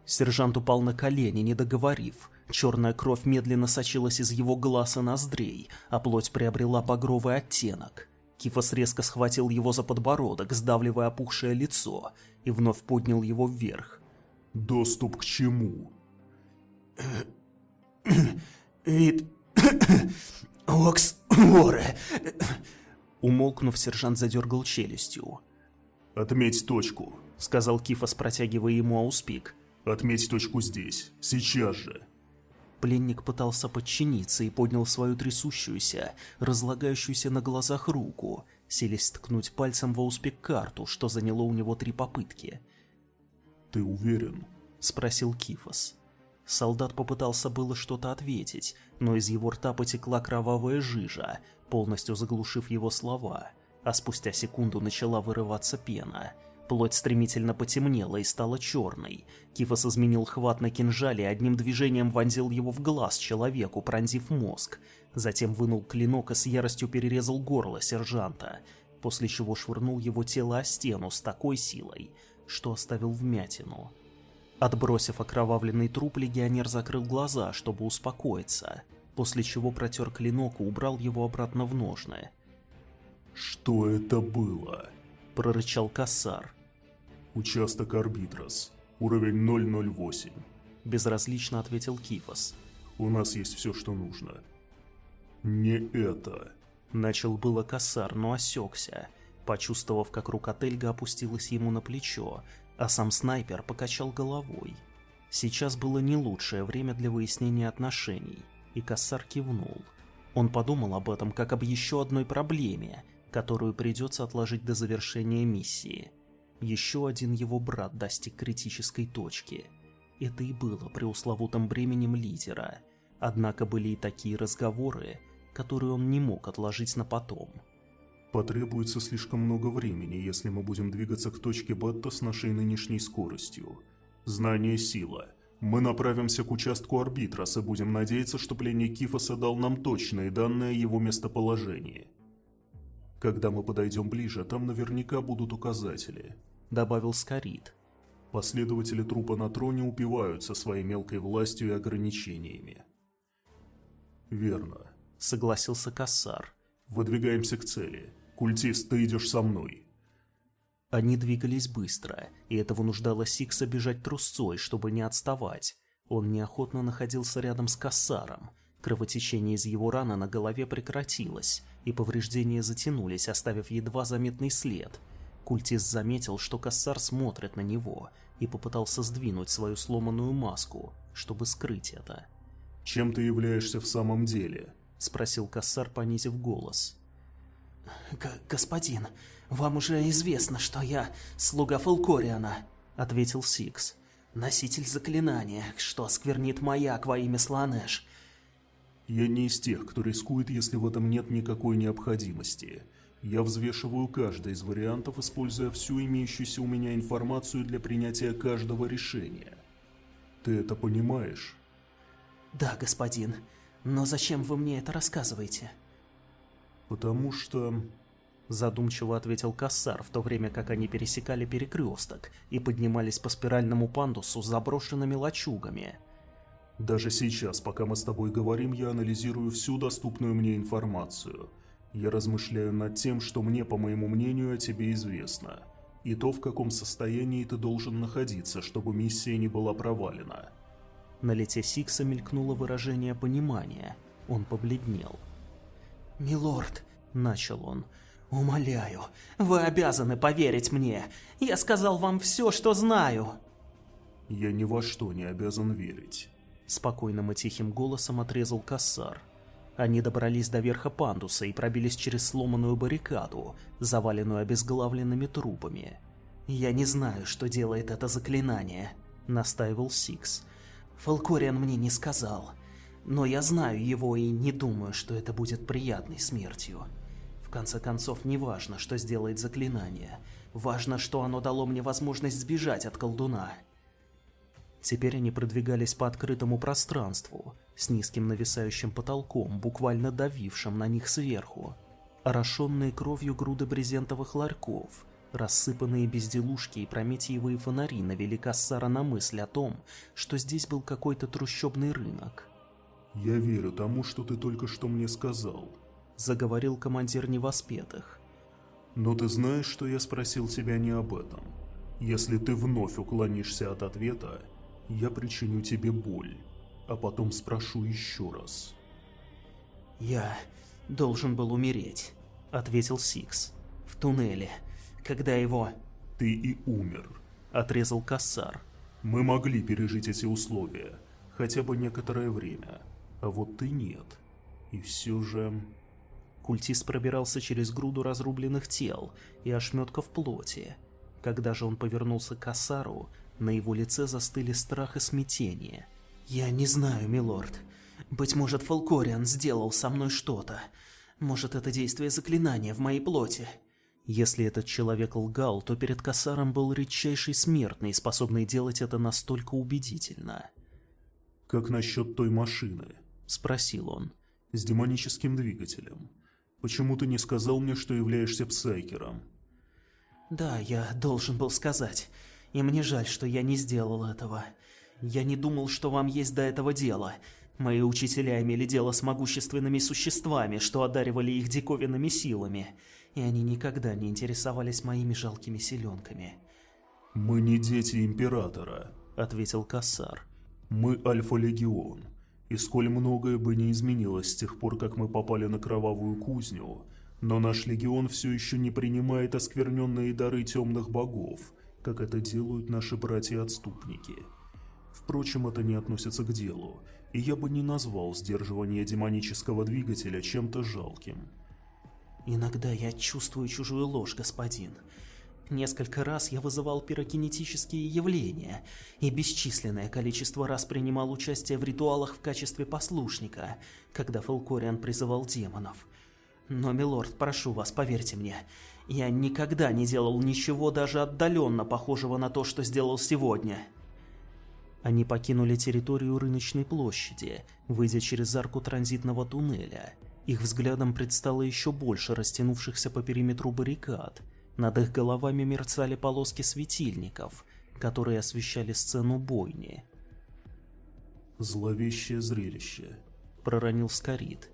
Сержант упал на колени, не договорив. Черная кровь медленно сочилась из его глаз и ноздрей, а плоть приобрела багровый оттенок. Кифос резко схватил его за подбородок, сдавливая опухшее лицо, и вновь поднял его вверх. «Доступ к чему?» «Вид... Окс... Воре...» Умолкнув, сержант задергал челюстью. «Отметь точку», — сказал Кифос, протягивая ему ауспик. «Отметь точку здесь, сейчас же». Пленник пытался подчиниться и поднял свою трясущуюся, разлагающуюся на глазах руку, селись ткнуть пальцем в ауспик карту, что заняло у него три попытки. «Ты уверен?» — спросил Кифос. Солдат попытался было что-то ответить, но из его рта потекла кровавая жижа, полностью заглушив его слова, а спустя секунду начала вырываться пена — Плоть стремительно потемнела и стала черной. Кифос изменил хват на кинжале и одним движением вонзил его в глаз человеку, пронзив мозг. Затем вынул клинок и с яростью перерезал горло сержанта, после чего швырнул его тело о стену с такой силой, что оставил вмятину. Отбросив окровавленный труп, легионер закрыл глаза, чтобы успокоиться, после чего протер клинок и убрал его обратно в ножны. «Что это было?» — прорычал Кассар. «Участок Арбитрос. Уровень 008», — безразлично ответил Кифос. «У нас есть все, что нужно». «Не это», — начал было Кассар, но осекся, почувствовав, как рука Тельга опустилась ему на плечо, а сам снайпер покачал головой. Сейчас было не лучшее время для выяснения отношений, и Кассар кивнул. Он подумал об этом как об еще одной проблеме, которую придется отложить до завершения миссии. Еще один его брат достиг критической точки. Это и было преусловутым бременем лидера. Однако были и такие разговоры, которые он не мог отложить на потом. Потребуется слишком много времени, если мы будем двигаться к точке Бетта с нашей нынешней скоростью. Знание – сила. Мы направимся к участку Арбитрас и будем надеяться, что пленник Кифоса дал нам точные данные о его местоположении. Когда мы подойдем ближе, там наверняка будут указатели», — добавил Скорит. «Последователи трупа на троне упиваются своей мелкой властью и ограничениями». «Верно», — согласился Кассар. «Выдвигаемся к цели. Культист, ты идешь со мной». Они двигались быстро, и это вынуждало Сикса бежать трусцой, чтобы не отставать. Он неохотно находился рядом с Кассаром. Кровотечение из его раны на голове прекратилось, и повреждения затянулись, оставив едва заметный след. Культист заметил, что Кассар смотрит на него, и попытался сдвинуть свою сломанную маску, чтобы скрыть это. «Чем ты являешься в самом деле?» — спросил Кассар, понизив голос. «Господин, вам уже известно, что я слуга Фалкориана», — ответил Сикс. «Носитель заклинания, что осквернит маяк во имя Сланеш». «Я не из тех, кто рискует, если в этом нет никакой необходимости. Я взвешиваю каждый из вариантов, используя всю имеющуюся у меня информацию для принятия каждого решения. Ты это понимаешь?» «Да, господин. Но зачем вы мне это рассказываете?» «Потому что...» Задумчиво ответил Кассар, в то время как они пересекали перекресток и поднимались по спиральному пандусу с заброшенными лачугами. «Даже сейчас, пока мы с тобой говорим, я анализирую всю доступную мне информацию. Я размышляю над тем, что мне, по моему мнению, о тебе известно, и то, в каком состоянии ты должен находиться, чтобы миссия не была провалена». На лице Сикса мелькнуло выражение понимания. Он побледнел. «Милорд», — начал он, — «умоляю, вы обязаны поверить мне. Я сказал вам все, что знаю». «Я ни во что не обязан верить», — спокойным и тихим голосом отрезал Кассар. Они добрались до верха пандуса и пробились через сломанную баррикаду, заваленную обезглавленными трупами. «Я не знаю, что делает это заклинание», — настаивал Сикс. «Фалкориан мне не сказал. Но я знаю его и не думаю, что это будет приятной смертью. В конце концов, не важно, что сделает заклинание. Важно, что оно дало мне возможность сбежать от колдуна. Теперь они продвигались по открытому пространству, с низким нависающим потолком, буквально давившим на них сверху. Орошенные кровью груды брезентовых ларьков, рассыпанные безделушки и прометиевые фонари навели Кассара на мысль о том, что здесь был какой-то трущобный рынок. «Я верю тому, что ты только что мне сказал», — заговорил командир невоспетых. «Но ты знаешь, что я спросил тебя не об этом. Если ты вновь уклонишься от ответа, я причиню тебе боль, а потом спрошу еще раз». «Я должен был умереть», — ответил Сикс. «В туннеле, когда его...» «Ты и умер», — отрезал Кассар. «Мы могли пережить эти условия, хотя бы некоторое время» а вот ты нет. И все же... Культист пробирался через груду разрубленных тел и ошметков плоти. Когда же он повернулся к Асару, на его лице застыли страх и смятение. «Я не знаю, милорд. Быть может, Фолкориан сделал со мной что-то. Может, это действие заклинания в моей плоти». Если этот человек лгал, то перед Касаром был редчайший смертный, способный делать это настолько убедительно. «Как насчет той машины?» — спросил он. «С демоническим двигателем. Почему ты не сказал мне, что являешься псайкером?» «Да, я должен был сказать. И мне жаль, что я не сделал этого. Я не думал, что вам есть до этого дело. Мои учителя имели дело с могущественными существами, что одаривали их диковинными силами, и они никогда не интересовались моими жалкими селенками». «Мы не дети Императора», — ответил Кассар. «Мы Альфа-Легион. И сколь многое бы не изменилось с тех пор, как мы попали на кровавую кузню, но наш легион все еще не принимает оскверненные дары темных богов, как это делают наши братья-отступники. Впрочем, это не относится к делу, и я бы не назвал сдерживание демонического двигателя чем-то жалким. «Иногда я чувствую чужую ложь, господин. Несколько раз я вызывал пирокинетические явления и бесчисленное количество раз принимал участие в ритуалах в качестве послушника, когда Фалкориан призывал демонов. Но, милорд, прошу вас, поверьте мне, я никогда не делал ничего даже отдаленно похожего на то, что сделал сегодня. Они покинули территорию рыночной площади, выйдя через арку транзитного туннеля. Их взглядом предстало еще больше растянувшихся по периметру баррикад – над их головами мерцали полоски светильников, которые освещали сцену бойни. «Зловещее зрелище», — проронил Скорит.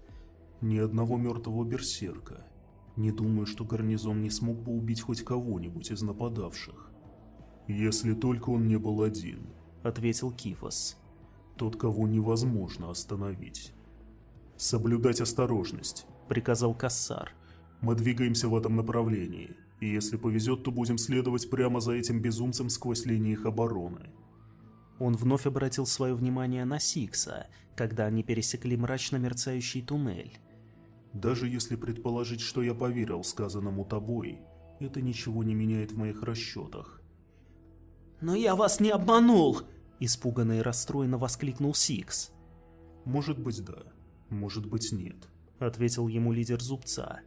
«Ни одного мертвого берсерка, Не думаю, что гарнизон не смог бы убить хоть кого-нибудь из нападавших. Если только он не был один, ответил Кифос. Тот, кого невозможно остановить. Соблюдать осторожность, приказал Кассар. Мы двигаемся в этом направлении, и если повезет, то будем следовать прямо за этим безумцем сквозь линии их обороны. Он вновь обратил свое внимание на Сикса, когда они пересекли мрачно мерцающий туннель. Даже если предположить, что я поверил сказанному тобой, это ничего не меняет в моих расчетах. «Но я вас не обманул!» – испуганно и расстроенно воскликнул Сикс. «Может быть, да. Может быть, нет», – ответил ему лидер Зубца.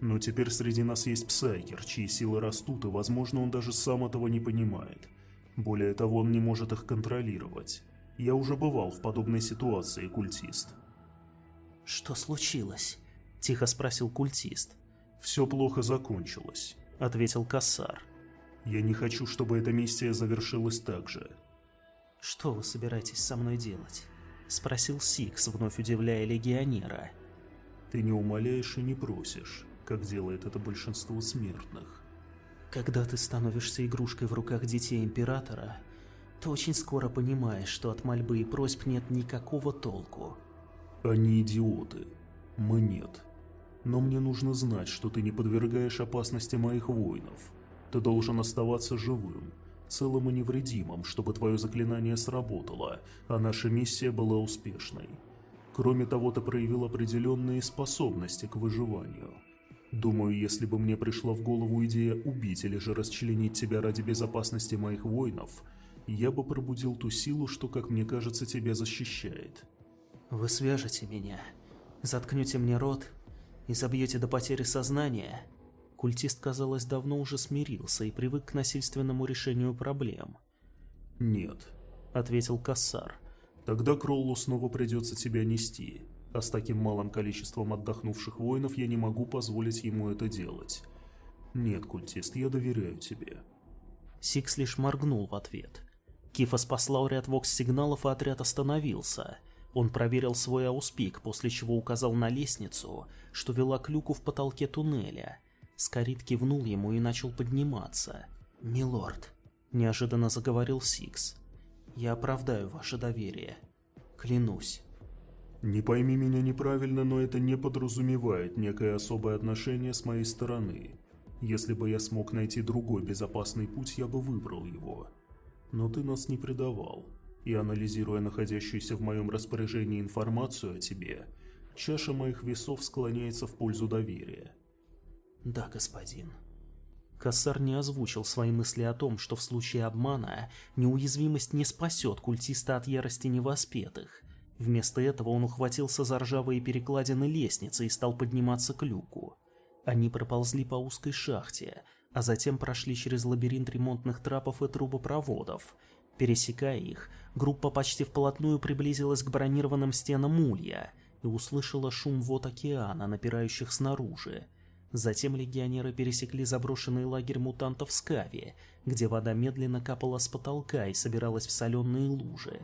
«Но теперь среди нас есть Псайкер, чьи силы растут, и, возможно, он даже сам этого не понимает. Более того, он не может их контролировать. Я уже бывал в подобной ситуации, культист. «Что случилось?» – тихо спросил культист. «Все плохо закончилось», – ответил Кассар. «Я не хочу, чтобы эта миссия завершилась так же». «Что вы собираетесь со мной делать?» – спросил Сикс, вновь удивляя легионера. «Ты не умоляешь и не просишь, как делает это большинство смертных. Когда ты становишься игрушкой в руках детей Императора, то очень скоро понимаешь, что от мольбы и просьб нет никакого толку. Они идиоты. Мы нет. Но мне нужно знать, что ты не подвергаешь опасности моих воинов. Ты должен оставаться живым, целым и невредимым, чтобы твое заклинание сработало, а наша миссия была успешной. Кроме того, ты проявил определенные способности к выживанию. Думаю, если бы мне пришла в голову идея убить или же расчленить тебя ради безопасности моих воинов, я бы пробудил ту силу, что, как мне кажется, тебя защищает. Вы свяжете меня, заткнете мне рот и забьете до потери сознания. Культист, казалось, давно уже смирился и привык к насильственному решению проблем. «Нет», — ответил Кассар. «Тогда Кроллу снова придется тебя нести а с таким малым количеством отдохнувших воинов я не могу позволить ему это делать. Нет, культист, я доверяю тебе. Сикс лишь моргнул в ответ. Кифос послал ряд вокс-сигналов, и отряд остановился. Он проверил свой ауспик, после чего указал на лестницу, что вела к люку в потолке туннеля. Скорит кивнул ему и начал подниматься. «Милорд», — неожиданно заговорил Сикс, — «я оправдаю ваше доверие. Клянусь». Не пойми меня неправильно, но это не подразумевает некое особое отношение с моей стороны. Если бы я смог найти другой безопасный путь, я бы выбрал его. Но ты нас не предавал. И анализируя находящуюся в моем распоряжении информацию о тебе, чаша моих весов склоняется в пользу доверия. Да, господин. Кассар не озвучил свои мысли о том, что в случае обмана неуязвимость не спасет культиста от ярости невоспетых, Вместо этого он ухватился за ржавые перекладины лестницы и стал подниматься к люку. Они проползли по узкой шахте, а затем прошли через лабиринт ремонтных трапов и трубопроводов. Пересекая их, группа почти вплотную приблизилась к бронированным стенам улья и услышала шум вод океана, напирающих снаружи. Затем легионеры пересекли заброшенный лагерь мутантов Скави, где вода медленно капала с потолка и собиралась в соленые лужи.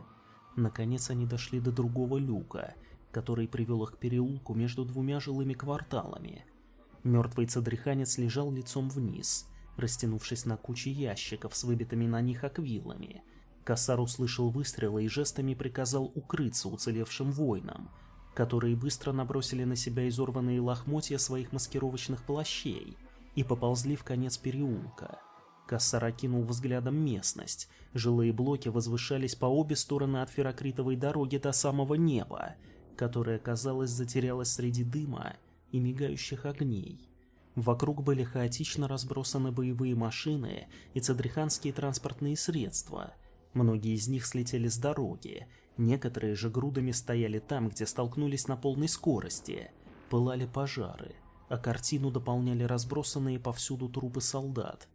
Наконец они дошли до другого люка, который привел их к переулку между двумя жилыми кварталами. Мертвый цадриханец лежал лицом вниз, растянувшись на куче ящиков с выбитыми на них аквилами. Кассар услышал выстрелы и жестами приказал укрыться уцелевшим воинам, которые быстро набросили на себя изорванные лохмотья своих маскировочных плащей и поползли в конец переулка. Кассар окинул взглядом местность. Жилые блоки возвышались по обе стороны от ферокритовой дороги до самого неба, которое, казалось, затерялось среди дыма и мигающих огней. Вокруг были хаотично разбросаны боевые машины и цадриханские транспортные средства. Многие из них слетели с дороги, некоторые же грудами стояли там, где столкнулись на полной скорости. Пылали пожары, а картину дополняли разбросанные повсюду трупы солдат,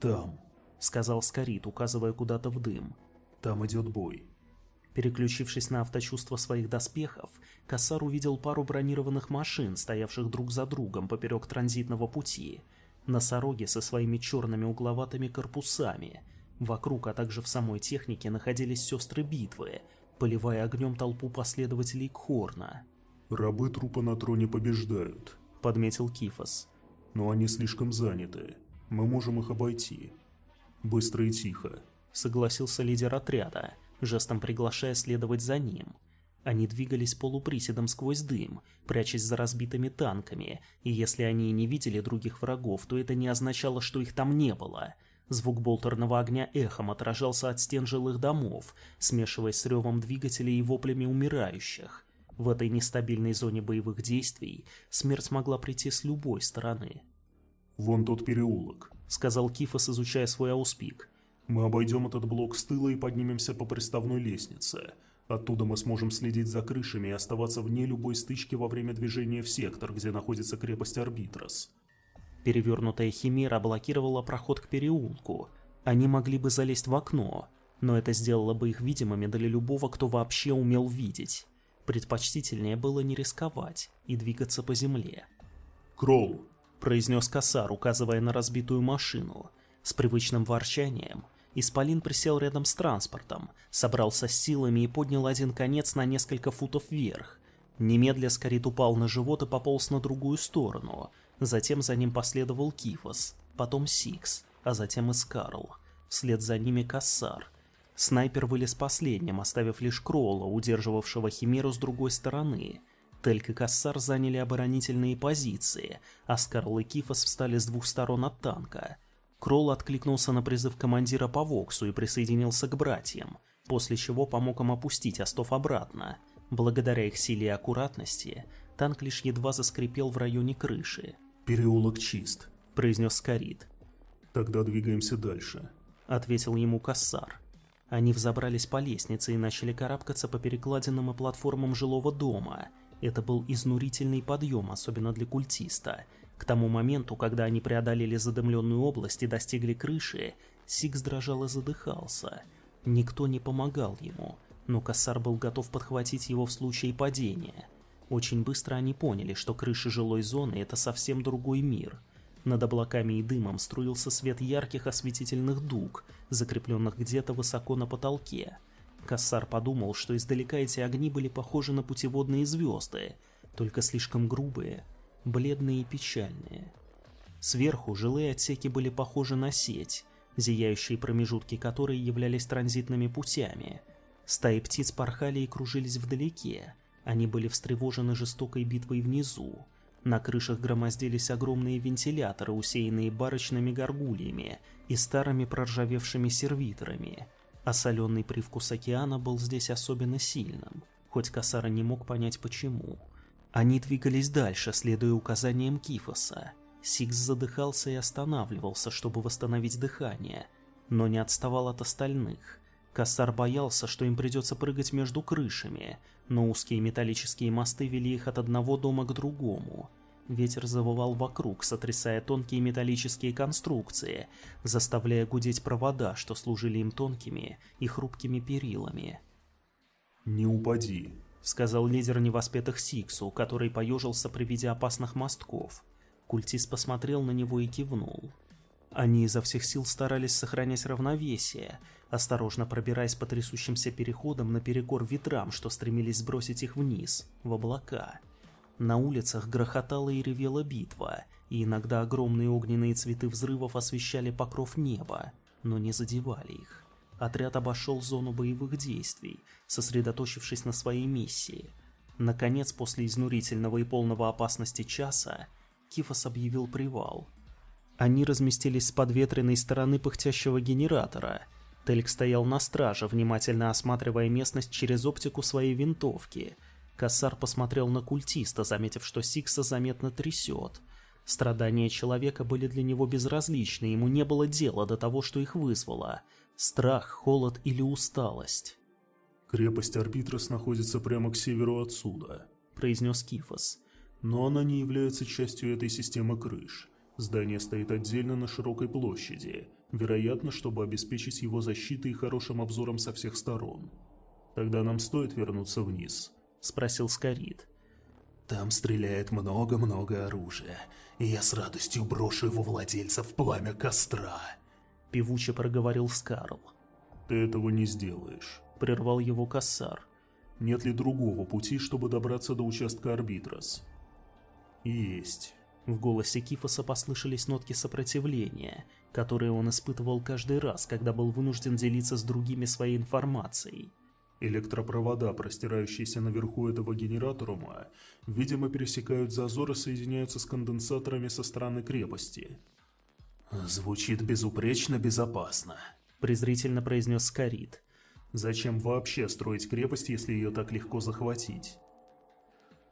«Там», — сказал Скорит, указывая куда-то в дым. «Там идет бой». Переключившись на авточувство своих доспехов, Кассар увидел пару бронированных машин, стоявших друг за другом поперек транзитного пути. Носороги со своими черными угловатыми корпусами. Вокруг, а также в самой технике находились сестры битвы, поливая огнем толпу последователей Кхорна. «Рабы трупа на троне побеждают», — подметил Кифос. Но они слишком заняты. Мы можем их обойти. Быстро и тихо. Согласился лидер отряда, жестом приглашая следовать за ним. Они двигались полуприседом сквозь дым, прячась за разбитыми танками, и если они и не видели других врагов, то это не означало, что их там не было. Звук болтерного огня эхом отражался от стен жилых домов, смешиваясь с ревом двигателей и воплями умирающих. В этой нестабильной зоне боевых действий смерть могла прийти с любой стороны. «Вон тот переулок», — сказал Кифос, изучая свой ауспик. «Мы обойдем этот блок с тыла и поднимемся по приставной лестнице». Оттуда мы сможем следить за крышами и оставаться вне любой стычки во время движения в сектор, где находится крепость Арбитрос. Перевернутая химера блокировала проход к переулку. Они могли бы залезть в окно, но это сделало бы их видимыми для любого, кто вообще умел видеть. Предпочтительнее было не рисковать и двигаться по земле. «Кролл!» – произнес Кассар, указывая на разбитую машину. С привычным ворчанием – Исполин присел рядом с транспортом, собрался с силами и поднял один конец на несколько футов вверх. Немедля Скорит упал на живот и пополз на другую сторону. Затем за ним последовал Кифос, потом Сикс, а затем и Скарл. Вслед за ними Кассар. Снайпер вылез последним, оставив лишь Кролла, удерживавшего Химеру с другой стороны. Тельк и Кассар заняли оборонительные позиции, а Скарл и Кифос встали с двух сторон от танка – Кролл откликнулся на призыв командира по Воксу и присоединился к братьям, после чего помог им опустить остов обратно. Благодаря их силе и аккуратности, танк лишь едва заскрипел в районе крыши. «Переулок чист», — произнес Скорит. «Тогда двигаемся дальше», — ответил ему Кассар. Они взобрались по лестнице и начали карабкаться по перекладинам и платформам жилого дома. Это был изнурительный подъем, особенно для культиста — к тому моменту, когда они преодолели задымленную область и достигли крыши, Сикс дрожал и задыхался. Никто не помогал ему, но Кассар был готов подхватить его в случае падения. Очень быстро они поняли, что крыша жилой зоны – это совсем другой мир. Над облаками и дымом струился свет ярких осветительных дуг, закрепленных где-то высоко на потолке. Кассар подумал, что издалека эти огни были похожи на путеводные звезды, только слишком грубые – бледные и печальные. Сверху жилые отсеки были похожи на сеть, зияющие промежутки которой являлись транзитными путями. Стаи птиц порхали и кружились вдалеке, они были встревожены жестокой битвой внизу. На крышах громоздились огромные вентиляторы, усеянные барочными горгульями и старыми проржавевшими сервиторами, а соленый привкус океана был здесь особенно сильным, хоть Касара не мог понять почему. Они двигались дальше, следуя указаниям Кифоса. Сикс задыхался и останавливался, чтобы восстановить дыхание, но не отставал от остальных. Кассар боялся, что им придется прыгать между крышами, но узкие металлические мосты вели их от одного дома к другому. Ветер завывал вокруг, сотрясая тонкие металлические конструкции, заставляя гудеть провода, что служили им тонкими и хрупкими перилами. «Не упади», — сказал лидер невоспетых Сиксу, который поежился при виде опасных мостков. Культист посмотрел на него и кивнул. Они изо всех сил старались сохранять равновесие, осторожно пробираясь по трясущимся переходам наперекор ветрам, что стремились сбросить их вниз, в облака. На улицах грохотала и ревела битва, и иногда огромные огненные цветы взрывов освещали покров неба, но не задевали их. Отряд обошел зону боевых действий, сосредоточившись на своей миссии. Наконец, после изнурительного и полного опасности часа, Кифос объявил привал. Они разместились с подветренной стороны пыхтящего генератора. Тельк стоял на страже, внимательно осматривая местность через оптику своей винтовки. Кассар посмотрел на культиста, заметив, что Сикса заметно трясет. Страдания человека были для него безразличны, ему не было дела до того, что их вызвало – Страх, холод или усталость? «Крепость Арбитрос находится прямо к северу отсюда», — произнес Кифос. «Но она не является частью этой системы крыш. Здание стоит отдельно на широкой площади, вероятно, чтобы обеспечить его защитой и хорошим обзором со всех сторон. Тогда нам стоит вернуться вниз», — спросил Скорит. «Там стреляет много-много оружия, и я с радостью брошу его владельца в пламя костра», — певуче проговорил Скарл. «Ты этого не сделаешь», — прервал его Кассар. «Нет ли другого пути, чтобы добраться до участка Арбитрос?» «Есть. В голосе Кифоса послышались нотки сопротивления, которые он испытывал каждый раз, когда был вынужден делиться с другими своей информацией. Электропровода, простирающиеся наверху этого генературума, видимо, пересекают зазор и соединяются с конденсаторами со стороны крепости. «Звучит безупречно безопасно», — презрительно произнес Скорит. «Зачем вообще строить крепость, если ее так легко захватить?»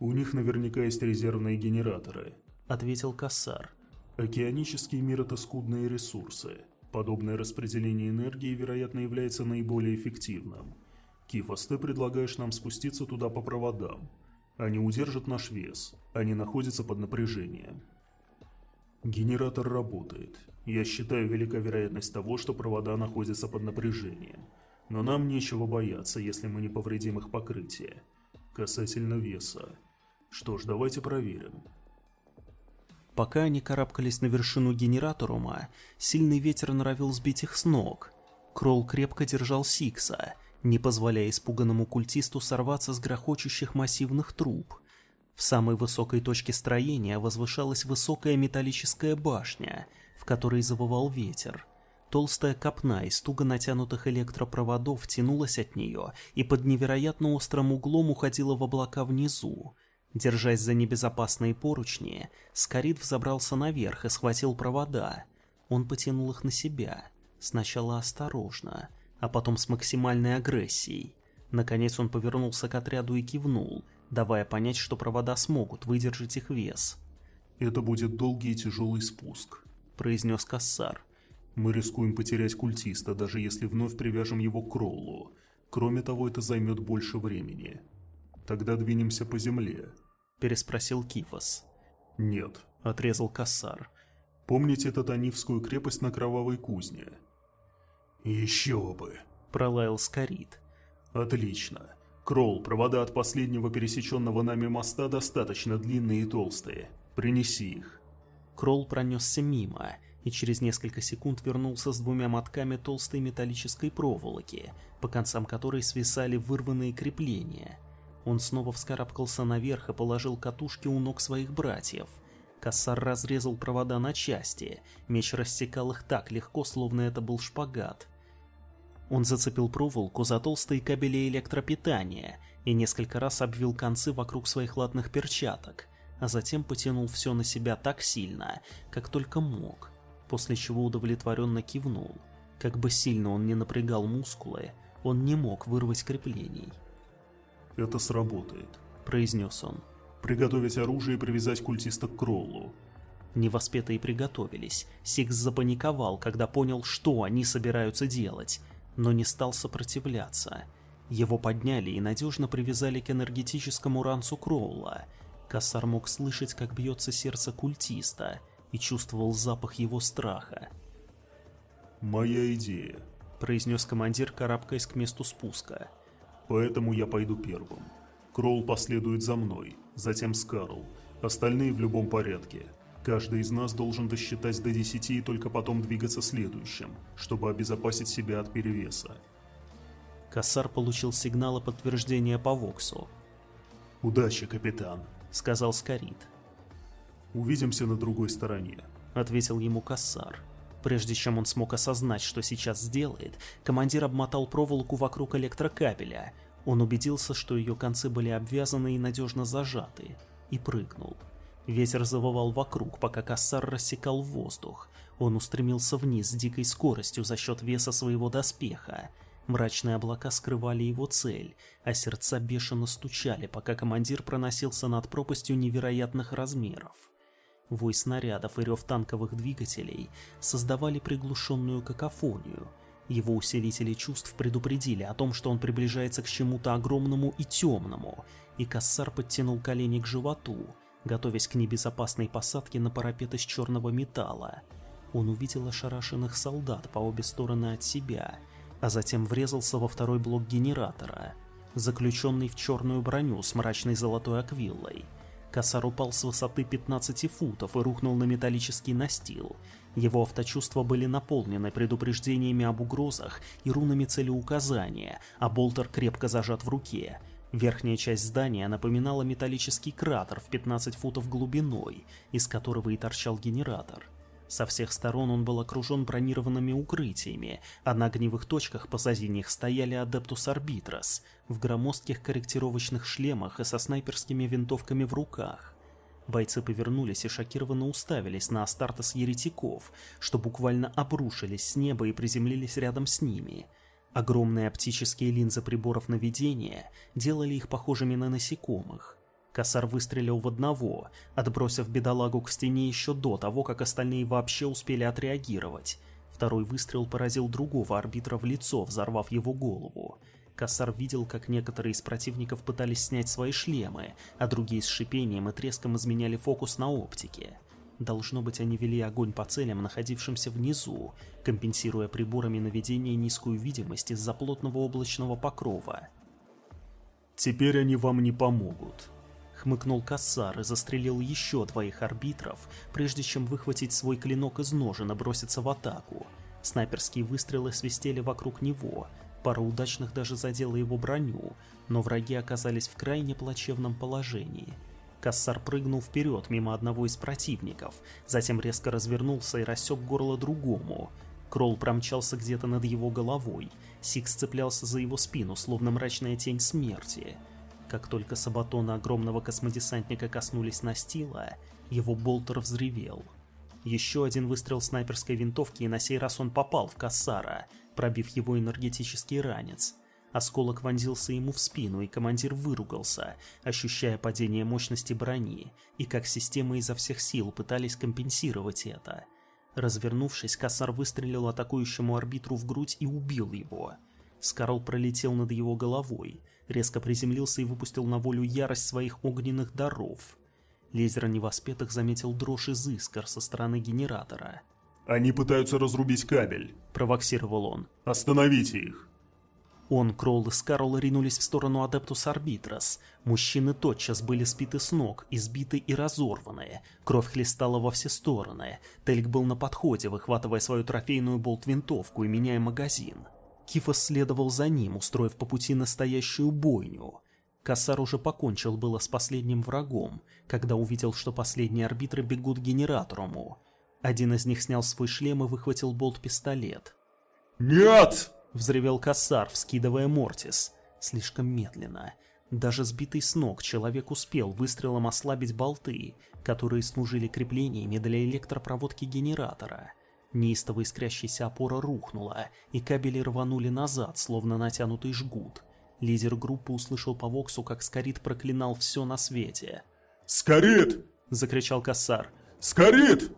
«У них наверняка есть резервные генераторы», — ответил Кассар. «Океанический мир — это скудные ресурсы. Подобное распределение энергии, вероятно, является наиболее эффективным. Кифос, ты предлагаешь нам спуститься туда по проводам. Они удержат наш вес. Они находятся под напряжением. Генератор работает. Я считаю велика вероятность того, что провода находятся под напряжением. Но нам нечего бояться, если мы не повредим их покрытие. Касательно веса. Что ж, давайте проверим. Пока они карабкались на вершину генераторума, сильный ветер норовил сбить их с ног. Кролл крепко держал Сикса, не позволяя испуганному культисту сорваться с грохочущих массивных труб – в самой высокой точке строения возвышалась высокая металлическая башня, в которой завывал ветер. Толстая копна из туго натянутых электропроводов тянулась от нее и под невероятно острым углом уходила в облака внизу. Держась за небезопасные поручни, Скорит взобрался наверх и схватил провода. Он потянул их на себя, сначала осторожно, а потом с максимальной агрессией. Наконец он повернулся к отряду и кивнул – давая понять, что провода смогут выдержать их вес. «Это будет долгий и тяжелый спуск», — произнес Кассар. «Мы рискуем потерять культиста, даже если вновь привяжем его к Кроллу. Кроме того, это займет больше времени. Тогда двинемся по земле», — переспросил Кифос. «Нет», — отрезал Кассар. «Помните Татанивскую крепость на Кровавой Кузне?» «Еще бы», — пролаял Скорит. «Отлично. Кролл, провода от последнего пересеченного нами моста достаточно длинные и толстые. Принеси их. Кролл пронесся мимо и через несколько секунд вернулся с двумя мотками толстой металлической проволоки, по концам которой свисали вырванные крепления. Он снова вскарабкался наверх и положил катушки у ног своих братьев. Кассар разрезал провода на части, меч рассекал их так легко, словно это был шпагат. Он зацепил проволоку за толстые кабели электропитания и несколько раз обвил концы вокруг своих латных перчаток, а затем потянул все на себя так сильно, как только мог, после чего удовлетворенно кивнул. Как бы сильно он не напрягал мускулы, он не мог вырвать креплений. «Это сработает», — произнес он. «Приготовить оружие и привязать культиста к Кроллу». Невоспетые приготовились. Сикс запаниковал, когда понял, что они собираются делать, но не стал сопротивляться. Его подняли и надежно привязали к энергетическому ранцу Кроула. Кассар мог слышать, как бьется сердце культиста, и чувствовал запах его страха. «Моя идея», — произнес командир, карабкаясь к месту спуска. «Поэтому я пойду первым. Кроул последует за мной, затем Скарл, остальные в любом порядке. Каждый из нас должен досчитать до 10 и только потом двигаться следующим, чтобы обезопасить себя от перевеса. Кассар получил сигналы подтверждения по Воксу. «Удачи, капитан», — сказал Скорит. «Увидимся на другой стороне», — ответил ему Кассар. Прежде чем он смог осознать, что сейчас сделает, командир обмотал проволоку вокруг электрокабеля. Он убедился, что ее концы были обвязаны и надежно зажаты, и прыгнул. Ветер завывал вокруг, пока Кассар рассекал воздух. Он устремился вниз с дикой скоростью за счет веса своего доспеха. Мрачные облака скрывали его цель, а сердца бешено стучали, пока командир проносился над пропастью невероятных размеров. Вой снарядов и рев танковых двигателей создавали приглушенную какофонию. Его усилители чувств предупредили о том, что он приближается к чему-то огромному и темному, и Кассар подтянул колени к животу — готовясь к небезопасной посадке на парапет из черного металла. Он увидел ошарашенных солдат по обе стороны от себя, а затем врезался во второй блок генератора, заключенный в черную броню с мрачной золотой аквиллой. Косар упал с высоты 15 футов и рухнул на металлический настил. Его авточувства были наполнены предупреждениями об угрозах и рунами целеуказания, а болтер крепко зажат в руке. Верхняя часть здания напоминала металлический кратер в 15 футов глубиной, из которого и торчал генератор. Со всех сторон он был окружен бронированными укрытиями, а на огневых точках позади них стояли Адептус Арбитрос в громоздких корректировочных шлемах и со снайперскими винтовками в руках. Бойцы повернулись и шокированно уставились на Астартес еретиков, что буквально обрушились с неба и приземлились рядом с ними – Огромные оптические линзы приборов наведения делали их похожими на насекомых. Косар выстрелил в одного, отбросив бедолагу к стене еще до того, как остальные вообще успели отреагировать. Второй выстрел поразил другого арбитра в лицо, взорвав его голову. Косар видел, как некоторые из противников пытались снять свои шлемы, а другие с шипением и треском изменяли фокус на оптике. Должно быть, они вели огонь по целям, находившимся внизу, компенсируя приборами наведения низкую видимость из-за плотного облачного покрова. «Теперь они вам не помогут», — хмыкнул Кассар и застрелил еще двоих арбитров, прежде чем выхватить свой клинок из ножен и броситься в атаку. Снайперские выстрелы свистели вокруг него, пара удачных даже задела его броню, но враги оказались в крайне плачевном положении — Кассар прыгнул вперед мимо одного из противников, затем резко развернулся и рассек горло другому. Кролл промчался где-то над его головой. Сикс цеплялся за его спину, словно мрачная тень смерти. Как только сабатоны огромного космодесантника коснулись настила, его болтер взревел. Еще один выстрел снайперской винтовки, и на сей раз он попал в Кассара, пробив его энергетический ранец. Осколок вонзился ему в спину, и командир выругался, ощущая падение мощности брони, и как системы изо всех сил пытались компенсировать это. Развернувшись, Кассар выстрелил атакующему арбитру в грудь и убил его. Скарл пролетел над его головой, резко приземлился и выпустил на волю ярость своих огненных даров. Лидер Невоспетых заметил дрожь из искр со стороны генератора. «Они пытаются разрубить кабель», — провоксировал он. «Остановите их!» Он, Кролл и Скарл ринулись в сторону Адептус Арбитрос. Мужчины тотчас были сбиты с ног, избиты и разорваны. Кровь хлестала во все стороны. Тельк был на подходе, выхватывая свою трофейную болт-винтовку и меняя магазин. Кифос следовал за ним, устроив по пути настоящую бойню. Кассар уже покончил было с последним врагом, когда увидел, что последние арбитры бегут к генератору. Один из них снял свой шлем и выхватил болт-пистолет. «Нет!» — взревел Кассар, вскидывая Мортис. Слишком медленно. Даже сбитый с ног человек успел выстрелом ослабить болты, которые служили креплениями для электропроводки генератора. Неистово искрящаяся опора рухнула, и кабели рванули назад, словно натянутый жгут. Лидер группы услышал по Воксу, как Скорит проклинал все на свете. «Скорит!» — закричал Кассар. «Скорит!»